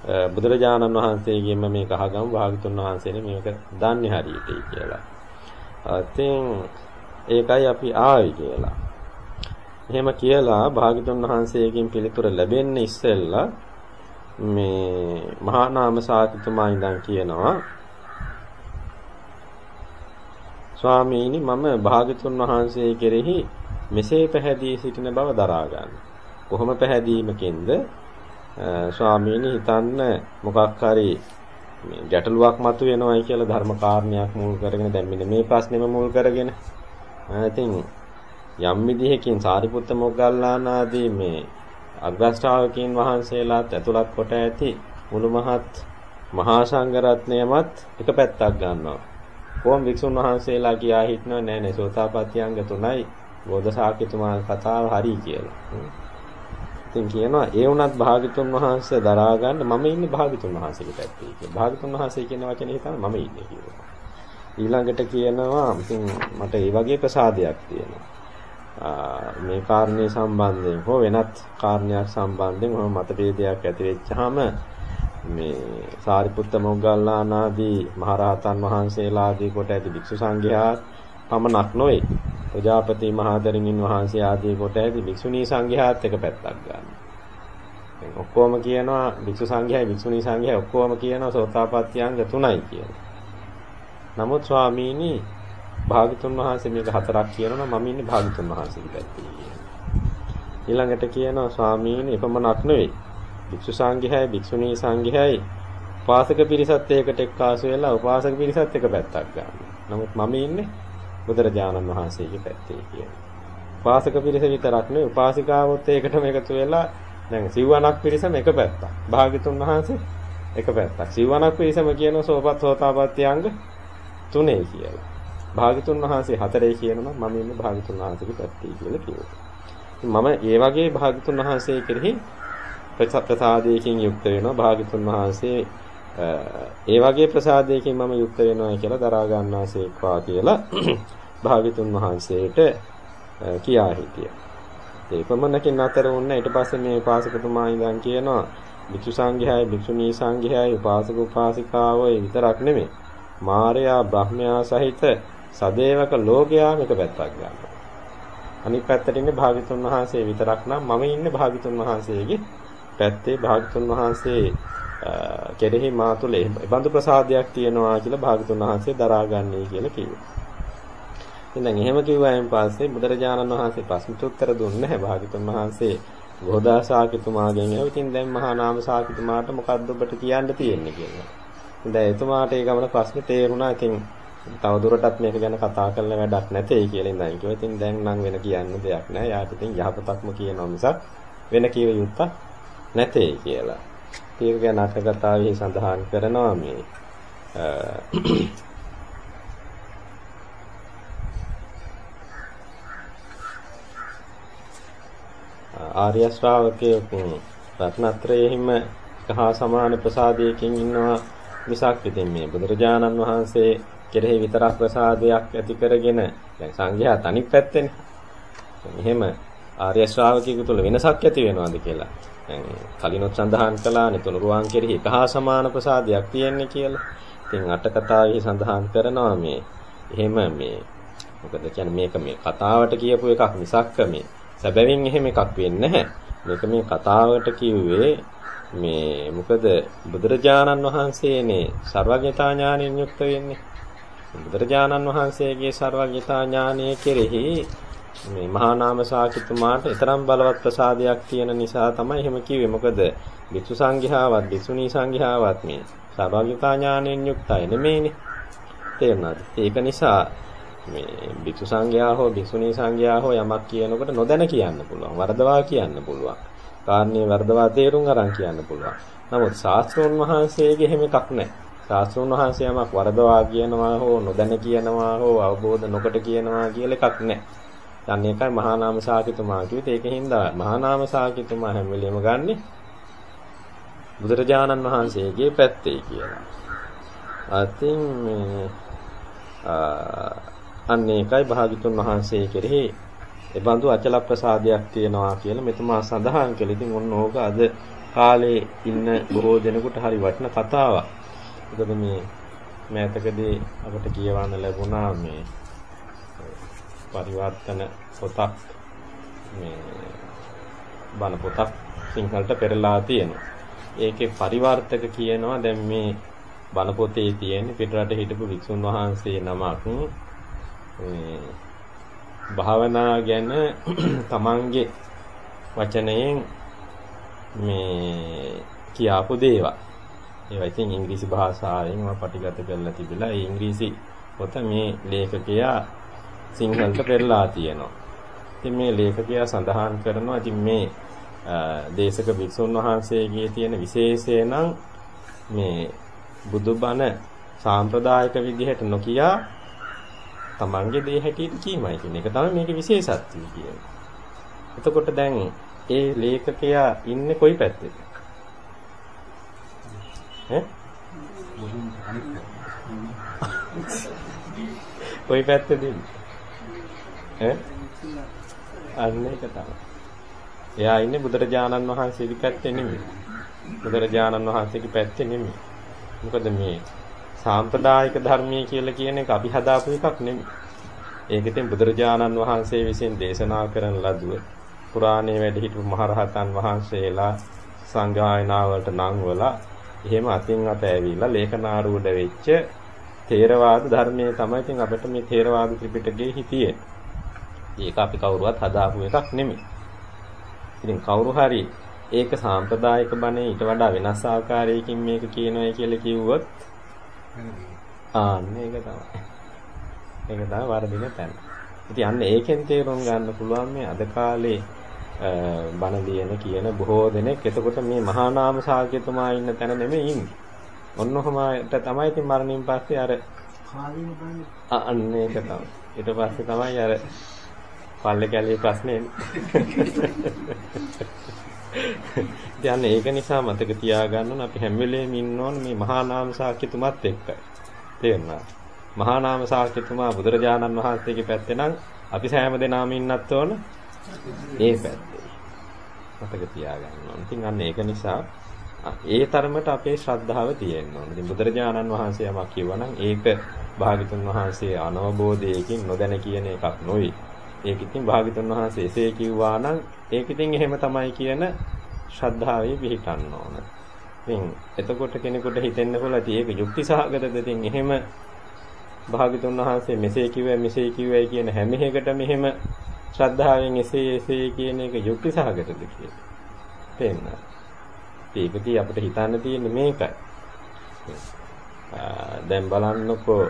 බුදුරජාණන් වහන්සේගෙන්ම මේක අහගමු භාගතුන් වහන්සේනේ මේක දන්නේ හරියටයි කියලා. ඉතින් ඒකයි අපි ආවි කියලා. එහෙම කියලා භාගතුන් වහන්සේගෙන් පිළිතුර ලැබෙන්න ඉස්සෙල්ලා මේ මහා නාම සාකිතුමා ඉඳන් කියනවා ස්වාමීනි මම භාගතුන් වහන්සේ කෙරෙහි මෙසේ පැහැදී සිටින බව දරා ගන්න. කොහොම පැහැදීමකින්ද ස්වාමීනි හිතන්න මොකක් හරි මේ ගැටලුවක් මතුවෙනවයි කියලා ධර්ම කාරණයක් මුල් කරගෙන දැන් මෙන්න මේ ප්‍රශ්නේම මුල් කරගෙන ඉතින් යම් විදිහකින් සාරිපුත්ත මොග්ගල්ලාන ආදී මේ අග්‍රශ්‍රාවකීන් වහන්සේලාත් ඇතුළත් කොට ඇති මුළු මහත් මහා සංඝ රත්නයමත් එක පැත්තක් ගන්නවා. කොහොම වික්ෂුන් වහන්සේලා කියා හිටනව නෑ නෑ සෝතාපට්ටි අංග තුනයි බෝධසාක්‍යතුමා කතාව හරි කියලා. ඉතින් කියනවා ඒ වුණත් භාග්‍යතුන් වහන්සේ දරා ගන්න මම ඉන්නේ භාග්‍යතුන් වහන්සේගේ පැත්තේ කියලා. භාග්‍යතුන් වහන්සේ කියන වචනේ හිතන්න මම ඉන්නේ කියලා. ඊළඟට කියනවා ඉතින් මට ඒ වගේ ප්‍රසාදයක් තියෙනවා. මේ කාරණේ සම්බන්ධයෙන් හෝ වෙනත් කාරණයක් සම්බන්ධයෙන් මොහොම මතභේදයක් ඇති වෙච්චාම මේ සාරිපුත්ත මොග්ගල්ලාන ආදී මහරහතන් වහන්සේලා ආදී කොට ඇති භික්ෂු සංඝයා පමණක් නොවේ. ප්‍රජාපති මහදරින් වහන්සේ ආදී කොට ඇති භික්ෂුණී සංඝයාත් එක පැත්තක් ගන්න. දැන් ඔක්කොම කියනවා භික්ෂු සංඝයායි භික්ෂුණී සංඝයායි ඔක්කොම කියනවා සෝතාපට්ටි අංග තුනයි කියලා. නමුත් ස්වාමීනි භාගතුන් වහන්සේ මේක හතරක් කියනවා මම ඉන්නේ භාගතුන් වහන්සේගේ පැත්තේ. ඊළඟට කියනවා ස්වාමීනි එපමණක් නෙවෙයි. භික්ෂු සංඝයායි භික්ෂුණී සංඝයායි උපාසක පිරිසත් ඒකට එක්කාසු වෙලා උපාසක පිරිසත් එක පැත්තක් ගන්නවා. නමුත් මම ඉන්නේ බුදුරජාණන් වහන්සේගේ පැත්තේ කියන. උපාසක පිරිස විතරක් නෙවෙයි උපාසිකාවොත් ඒකටම එකතු වෙලා දැන් සිව්වණක් පිරිසම එක පැත්තක්. භාග්‍යතුන් වහන්සේ එක පැත්තක්. සිව්වණක් පිරිසම කියන සෝපත් හෝතාපත්ති අංග තුනේ කියලා. භාග්‍යතුන් වහන්සේ හතරේ කියනවා මම ඉන්නේ භාග්‍යතුන් වහන්සේගේ පැත්තේ කියලා කිව්වා. මම ඒ වගේ භාග්‍යතුන් වහන්සේ කෙරෙහි ප්‍රසාදයකින් යුක්ත වෙනවා භාග්‍යතුන් වහන්සේ ඒ වගේ ප්‍රසාදයකින් මම යුක්ත වෙනවා කියලා දරා ගන්නාසේක්වා කියලා භාග්‍යතුන් වහන්සේට කියා හිටියා. ඒ පමණකින් අතර වුණා ඊට පස්සේ මේ උපාසකතුමා ඉඳන් කියනවා භික්ෂු සංඝයායි භික්ෂුණී සංඝයායි උපාසක උපාසිකාවෝ විතරක් නෙමෙයි මාර්යා බ්‍රහ්මයා සහිත සදේවක ලෝකයා මේක පැත්තක් ගන්නවා. අනිත් පැත්තට ඉන්නේ භාග්‍යතුන් වහන්සේ විතරක් නම් මම ඉන්නේ භාග්‍යතුන් වහන්සේගේ පැත්තේ භාග්‍යතුන් වහන්සේ කෙරෙහි මා තුළ බඳු ප්‍රසාදයක් තියෙනවා කියලා භාගතුන් වහන්සේ දරාගන්නේ කියලා කිව්වා. ඉතින් දැන් එහෙම කිව්වයින් පස්සේ බුදුරජාණන් වහන්සේ ප්‍රශ්නට උත්තර දුන්නේ නැහැ. භාගතුන් වහන්සේ ගෝදා ශාකිතුමාගෙන් ඇහුවා ඉතින් දැන් මහා නාම ශාකිතුමාට මොකද්ද ඔබට කියන්න තියෙන්නේ කියලා. දැන් එතුමාට ඒ ගමන ප්‍රශ්නේ තේරුණා. ඉතින් තව දුරටත් මේක ගැන කතා කරලා වැඩක් නැtei කියලා ඉඳන් කිව්වා. ඉතින් දැන් නම් වෙන කියන්න දෙයක් නැහැ. යාට ඉතින් යහපතක්ම කියනවා මිසක් වෙන කිව යුත්තක් නැtei කියලා. ඒක ගැන අටකතාවේ සඳහන් කරනවා මේ ආර්ය ශ්‍රාවකයෙකු රත්නත්‍රයෙහිම කහා සමාන ප්‍රසාදයකින් ඉන්නවා මිසක් ඉතින් මේ බුදුරජාණන් වහන්සේ කෙරෙහි විතරක් ප්‍රසාදයක් ඇති කරගෙන දැන් සංඝයා තනි පැත්තේනේ. එහෙම ආර්ය ශ්‍රාවකයෙකු තුළ වෙනසක් ඇති වෙනවද කියලා. දැන් කලිනුත් සඳහන් කළානේ තුනුරුවන් කෙරෙහි එකහා සමාන ප්‍රසාදයක් තියෙන්නේ කියලා. ඉතින් අට කතාවේ සඳහන් කරනවා මේ එහෙම මේ මොකද කියන්නේ මේක මේ කතාවට කියපු එකක් මිසක්ක මේ සැබවින් එහෙම එකක් වෙන්නේ නැහැ. මේක මේ කතාවට කිව්වේ මේ මොකද බුදුරජාණන් වහන්සේනේ සර්වඥතා ඥාණයෙන් යුක්ත වෙන්නේ. බුදුරජාණන් වහන්සේගේ සර්වඥතා ඥානය කෙරෙහි මේ මහා නාම සාකිතුමාට ඊතරම් බලවත් ප්‍රසාදයක් තියෙන නිසා තමයි එහෙම කිව්වේ. මොකද විසු සංඝයාවත් විසුණී සංඝයාවත් මේ සර්වඥතා ඥානයෙන් යුක්තයි නෙමෙයිනේ. තේරුණාද? ඒක නිසා මේ විසු සංඝයා හෝ විසුණී සංඝයා හෝ යමක් කියනකොට නොදැන කියන්න පුළුවන්. වරදවා කියන්න පුළුවන්. කාරණේ වර්ධවා තේරුම් අරන් කියන්න පුළුවන්. නමුත් ශාස්ත්‍රෝන් වහන්සේගේ එහෙම එකක් නැහැ. ශාස්ත්‍රෝන් වහන්සේ යමක් වර්ධවා කියනවා හෝ නොදැන කියනවා හෝ අවබෝධ නොකොට කියනවා කියලා එකක් නැහැ. දැන් ඒකයි මහා නාම සාකිතුමා කිව්වෙත් ඒකින්ද මහා නාම සාකිතුමා හැම වෙලෙම ගන්නෙ බුදුරජාණන් වහන්සේගේ පැත්තේ කියලා. අතින් මේ අන්න ඒකයි භාග්‍යතුන් වහන්සේ කෙරෙහි එබඳු අචල ප්‍රසාදයක් තියෙනවා කියලා මෙතුමා සඳහන් කළේ. ඉතින් ඔන්න ඕක අද කාලේ ඉන්න බොහෝ දෙනෙකුට හරි වටින කතාවක්. මොකද මේ මෑතකදී අපට කියවන්න ලැබුණා මේ පරිවර්තන පොතක් මේ බණ පොතක් සිංහලට පෙරලා තියෙනවා. ඒකේ පරිවර්තක කියනවා දැන් මේ බණ පොතේ තියෙන පිටරට හිටපු වික්ෂුන් වහන්සේ නමක් මේ භාවනා ගැන තමන්ගේ වචනයෙන් මේ කියාපු දේවල්. ඒවා ඉතින් ඉංග්‍රීසි භාෂාවෙන් මම පටිගත කරලා තිබිලා ඒ ඉංග්‍රීසි පොත මේ ලේඛකයා සිංහලට පෙරලා තියෙනවා. ඉතින් මේ ලේඛකයා සඳහන් කරනවා ඉතින් මේ දේශක භික්ෂුන් වහන්සේගේ තියෙන විශේෂය නම් මේ බුදුබණ සාම්ප්‍රදායික විදිහට නොකියා තමන්ගේ දේ හැටියට කීමයි කියන එක තමයි මේකේ විශේෂත්වය කියන්නේ. එතකොට දැන් ඒ ලේඛකයා ඉන්නේ කොයි පැත්තේද? ඈ? කොයි පැත්තේද ඈ? අන්න ඒක තමයි. එයා ඉන්නේ බුදුරජාණන් වහන්සේගේ පැත්තේ නෙමෙයි. බුදුරජාණන් වහන්සේගේ පැත්තේ නෙමෙයි. මොකද මේ සාම්ප්‍රදායික ධර්මයේ කියලා කියන එක අපි හදාපු එකක් නෙමෙයි. ඒක ඉතින් බුදුරජාණන් වහන්සේ විසින් දේශනා කරන ලදුව පුරාණයේ වැඩ හිටපු මහරහතන් වහන්සේලා සංගායනා වලට නම් වලා එහෙම අතින් අත ඇවිල්ලා ලේඛනාරූඪ වෙච්ච තේරවාද ධර්මයේ තමයි ඉතින් අපිට මේ තේරවාද ත්‍රිපිටකයේ හිතියේ. ඒක අපි කවුරුවත් හදාපු එකක් නෙමෙයි. ඉතින් කවුරු හරි ඒක සාම්ප්‍රදායික බණේ ඊට වඩා වෙනස් ආකාරයකින් මේක කියනවා කියලා කිව්වොත් ආන්න ඒක තමයි. ඒක තමයි වර්ධින තැන. ඉතින් අන්න ඒකෙන් තේරුම් ගන්න පුළුවන් මේ අද කාලේ බණ ලියන කියන බොහෝ දෙනෙක් එතකොට මේ මහා නාම ශාක්‍යතුමා ඉන්න තැන නෙමෙයි ඉන්නේ. ඔන්න ඔහමට තමයි ඉතින් මරණින් පස්සේ අර අන්න ඒක තමයි. ඊට පස්සේ තමයි අර පල්ලේ කැලේ ප්‍රශ්නේ දැන් ඒක නිසා මතක තියාගන්න ඕන අපි හැම වෙලේම ඉන්න ඕන මේ මහා නාම සාක්‍යතුමත් එක්කයි. තේරුණා? මහා නාම සාක්‍යතුමා බුදුරජාණන් වහන්සේගේ පැත්තේ නම් අපි සෑම දෙනාම ඉන්නත් ඕන ඒ පැත්තේ. මතක තියාගන්න ඕන. ඉතින් අන්න ඒක නිසා ඒ තරමට අපේ ශ්‍රද්ධාව තියෙන්න ඕන. ඉතින් බුදුරජාණන් වහන්සේ යමක් කිව්වනම් ඒක භාග්‍යතුන් වහන්සේ අනවබෝධයකින් නොදැන කියන එකක් නොවේ. ඒක ඉතින් භාග්‍යතුන් වහන්සේ එසේ කිව්වා නම් ඒක ඉතින් එහෙම තමයි කියන ශ්‍රද්ධාවේ පිහිටන්න ඕන. ඉතින් එතකොට කෙනෙකුට හිතෙන්න පුළුවන් ඉතින් ඒක යුක්ති සහගතද ඉතින් එහෙම භාග්‍යතුන් වහන්සේ මෙසේ කිව්වයි මෙසේ කිව්වයි කියන හැම එකටම එහෙම ශ්‍රද්ධාවෙන් එසේ එසේ කියන එක යුක්ති සහගතද කියලා. පෙන්නනවා. ඒකදී අපිට හිතන්න තියෙන්නේ මේකයි. දැන් බලන්නකෝ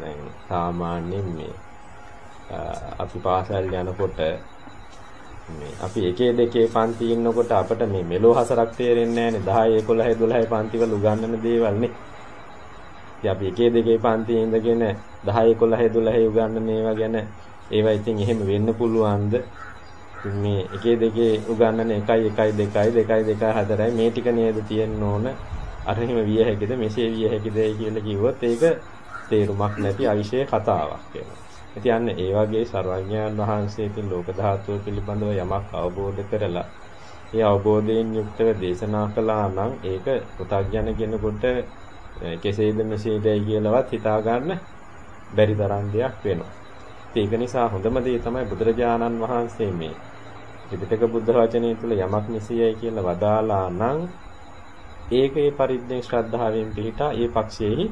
දැන් සාමාන්‍යයෙන් මේ අපි පාසල් යනකොට මේ අපි එකේ දෙකේ පන්ති ඉන්නකොට අපිට මේ මෙලෝ හසරක් තේරෙන්නේ නැහැනේ 10 11 12 පන්තිවල උගන්වන දේවල් නේ. ඉතින් අපි එකේ දෙකේ පන්ති ඉඳගෙන 10 11 12 උගන්වන ඒවා ගැන ඒවා ඉතින් එහෙම වෙන්න පුළුවන්ද? මේ එකේ දෙකේ උගන්වන 1 1 2 2 2 4යි මේ ටික නේද තියෙන්න ඕන. අර එහෙම විය හැකිද මෙසේ විය හැකිද කියලා කිව්වොත් ඒක තේරුමක් නැති අවිෂය කතාවක් වෙනවා. ඉතින් අන්න ඒ වගේ සර්වඥාන් වහන්සේ ඉතින් ලෝක ධාතුව පිළිබඳව යමක් අවබෝධ කරලා ඒ අවබෝධයෙන් යුක්තව දේශනා කළා නම් ඒක පුතග්ජන කෙනෙකුට කෙසේද මෙසේදයි කියලාවත් හිතා ගන්න බැරි තරම් දෙයක් වෙනවා. ඒක නිසා හොඳම දේ තමයි බුදුරජාණන් වහන්සේ මේ ත්‍රිපිටක බුද්ධ වචනය තුළ යමක් මෙසේයයි කියලා වදාලා නම් ඒකේ පරිද්දෙන් ශ්‍රද්ධාවෙන් පිහිටා ඒ පක්ෂයේහි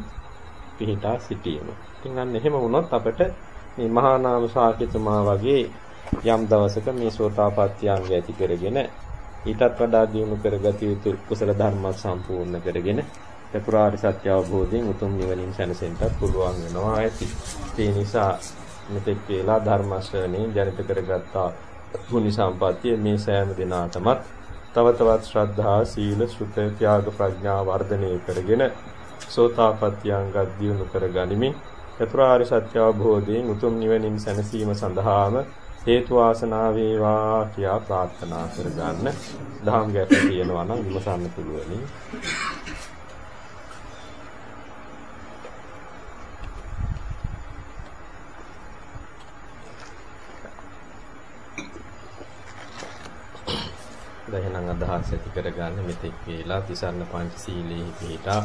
පිහිටා සිටීම. ඉතින් අන්න එහෙම වුණොත් අපිට මේ මහා නාම ශාක්‍යතුමා වගේ යම් දවසක මේ සෝතාපට්ටි අංග ඇති කරගෙන ඊටත් වඩා දියුණු කරගatiya යුතු කුසල ධර්ම සම්පූර්ණ කරගෙන චතුරාර්ය සත්‍ය අවබෝධයෙන් උතුම් නිවනින් සැනසෙන්නත් පුළුවන් වෙනවා ඇති. ඒ නිසා මෙතෙක් වේලා ධර්ම ශ්‍රවණේ ජනිත කරගත්තා ගුණ සම්පත්තිය මේ සෑම දිනාටමත් තව තවත් ශ්‍රද්ධා සීල සුත ත්‍යාග ප්‍රඥා වර්ධනය කරගෙන සෝතාපට්ටි අංග දියුණු කර ගනිමින් චතුරාර්ය සත්‍ය අවබෝධයෙන් උතුම් නිවනින් සැනසීම සඳහාම හේතු වාසනා වේවා කියා ප්‍රාර්ථනා කරගන්න. දහම් ගැට තියෙනවා නම් විමසන්න පුළුවනි. දැන් අදහස් ඇති කරගන්න මෙතෙක් වේලා තිසරණ පංච සීලෙහි පිහිටා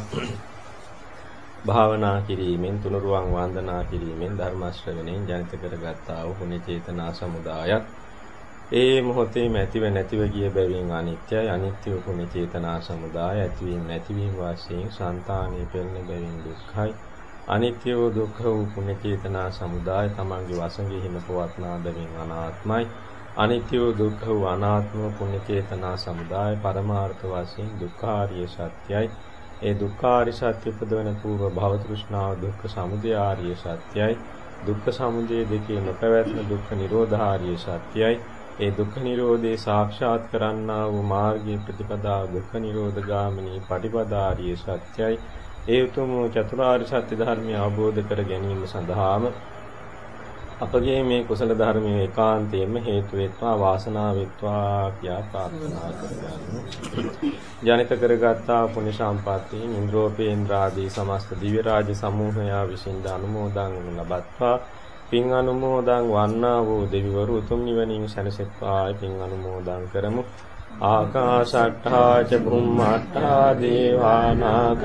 භාවනා කිරීමෙන් තුනුරුවන් වන්දනා කිරීමෙන් ධර්ම ශ්‍රවණයෙන් ජනිත කරගත්තා වූ පුණ්‍ය චේතනා සමුදායත්. ඒ මොහොතේ ඇතිව නැතිව ගිය බැවින් අනිත්‍යයි. අනිත්‍ය වූ පුණ්‍ය චේතනා සමුදාය ඇතිවීම නැතිවීම වශයෙන් సంతානෙ පෙළෙන බැවින් දුක්ඛයි. අනිත්‍ය වූ දුක්ඛ වූ පුණ්‍ය චේතනා සමුදාය තමන්ගේ වසඟේ හිම පවත්නා බැවින් අනාත්මයි. අනිත්‍ය වූ දුක්ඛ වූ අනාත්ම පුණ්‍ය චේතනා සමුදාය පරමාර්ථ වශයෙන් දුක්ඛාරිය සත්‍යයි. ඒ දුක්ඛාරිය සත්‍ය උපදවන పూర్ව භව තෘෂ්ණාව දුක්ඛ සමුදය ආර්ය සත්‍යයි. දුක්ඛ සමුදය දෙකේ නොපැවැත්ම දුක්ඛ නිරෝධාරිය සත්‍යයි. ඒ දුක්ඛ නිරෝධේ සාක්ෂාත් කරන්නා වූ මාර්ගයේ ප්‍රතිපදාව දුක්ඛ නිරෝධ ගාමිනී පටිපදාරිය සත්‍යයි. ඒ උතුම් චතුරාර්ය සත්‍ය ධර්මය අවබෝධ කර ගැනීම සඳහාම අපගේ මේ කුසල ධර්මයේ ඒකාන්තයෙන්ම හේතු වෙත්වා වාසනාව වෙත්වා කියා ප්‍රාර්ථනා කරගන්න. ජනිත කරගත්තා පුණ්‍ය සම්පත්තියෙන් ඉන්ද්‍රෝපේන්ද්‍රාදී සමස්ත දිව්‍ය රාජ සමූහයා විසින් අනුමෝදන් ලබත්වා පින් අනුමෝදන් වන්නා වූ දෙවිවරු උතුම් නිවනින් සැනසෙත්වා පින් අනුමෝදන් කරමු. ආකාශට්ඨා ච බුම්මට්ඨා දේවා නාග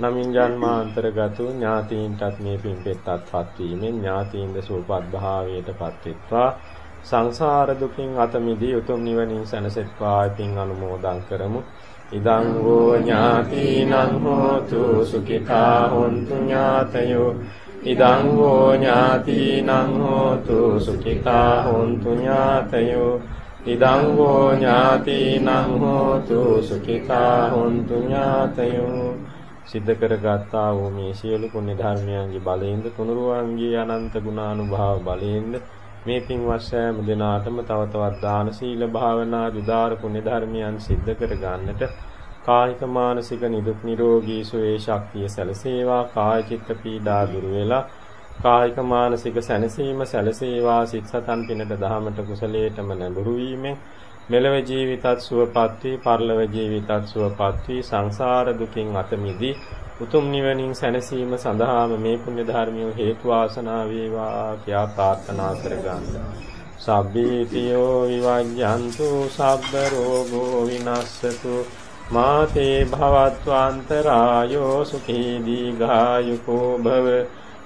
නමින් ජන්මාන්තරගත ඥාතීන්ටත් මේ පින්පෙත්තත්පත් වීමෙන් ඥාතීන්ද සූපත් භාවයට පත්වෙත්වා. සංසාර දුකින් අත මිදී උතුම් නිවනින් සැනසෙත්වා පින් අනුමෝදන් කරමු. ඉදං වූ ඥාතීනං හෝතු සුඛිතා හොන්තු ඥාතයෝ. ඉදං වූ ඥාතීනං හෝතු සුඛිතා හොන්තු ඥාතයෝ. ඉදං වූ ඥාතීනං හෝතු සුඛිතා හොන්තු ඥාතයෝ. සිද්ධ කරගත්තා වූ මේ සියලු පුණ්‍ය ධර්මයන්ගේ බලයෙන්ද තුනුරුවන්ගේ අනන්ත ගුණානුභාව බලයෙන්ද මේ පින්වත් සෑම දිනාටම තව තවත් දාන සීල භාවනා උදාර පුණ්‍ය ධර්මයන් සිද්ධ කර ගන්නට කායික මානසික නිදුක් නිරෝගී සුවේ ශක්තිය සැලසේවා. කාය චිත්ත පීඩා දුර වේලා කායික මානසික සැනසීම සැලසේවා. සිත සතන් පිනට දහමට කුසලයටම නැඹුරු වීමෙන් මෙලව ජීවිතත් සුවපත් වී පරලොව ජීවිතත් සුවපත් වී සංසාර දුකින් අත මිදී උතුම් නිවනින් සැනසීම සඳහාම මේ පුණ්‍ය ධර්මිය හේතු වාසනා වේවා කියා ප්‍රාර්ථනා කරගන්න. සබ්බීතියෝ විවජ්ජන්තු සබ්බ රෝගෝ විනස්සතු මාතේ භවත්වාන්තරායෝ සුඛී දීඝායුකෝ භව.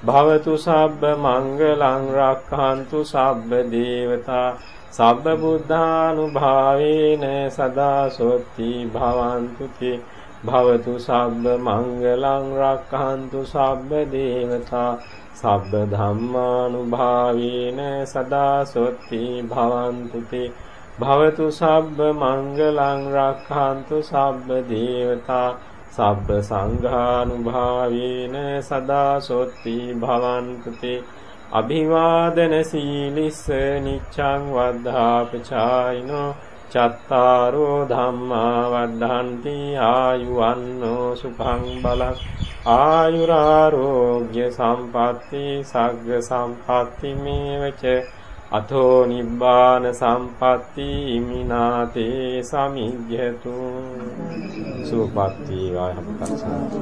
භවතු සබ්බ මංගලං රක්ඛන්තු සබ්බ දේවතා. සබ්බ බුද්ධානුභාවේන සදා සොත්ති භවන්තු තේ. භවතු සබ්බ මංගලං රක්ඛන්තු සබ්බ දේවතා. සබ්බ ධම්මානුභාවේන සදා සොත්ති භවන්තු තේ. භවතු සබ්බ මංගලං රක්ඛන්තු සබ්බ දේවතා. සබ්බ සංඝානුභාවේන සදා සොත්ති භවන්තු තේ. අභිවාදන සීලිස්ස නිච්ඡං වද්ධාපචායිනෝ චත්තාරෝ ධම්මා වද්ධන්ති ආයුවන්නෝ සුඛං බලං ආයුරාරෝග්‍ය සම්පatti සග්ග සම්පatti මේවච අතෝ නිබ්බාන සම්පatti ඉමිනාතේ සමිජ්ජතු සුපත්ති වායහප්පස්සන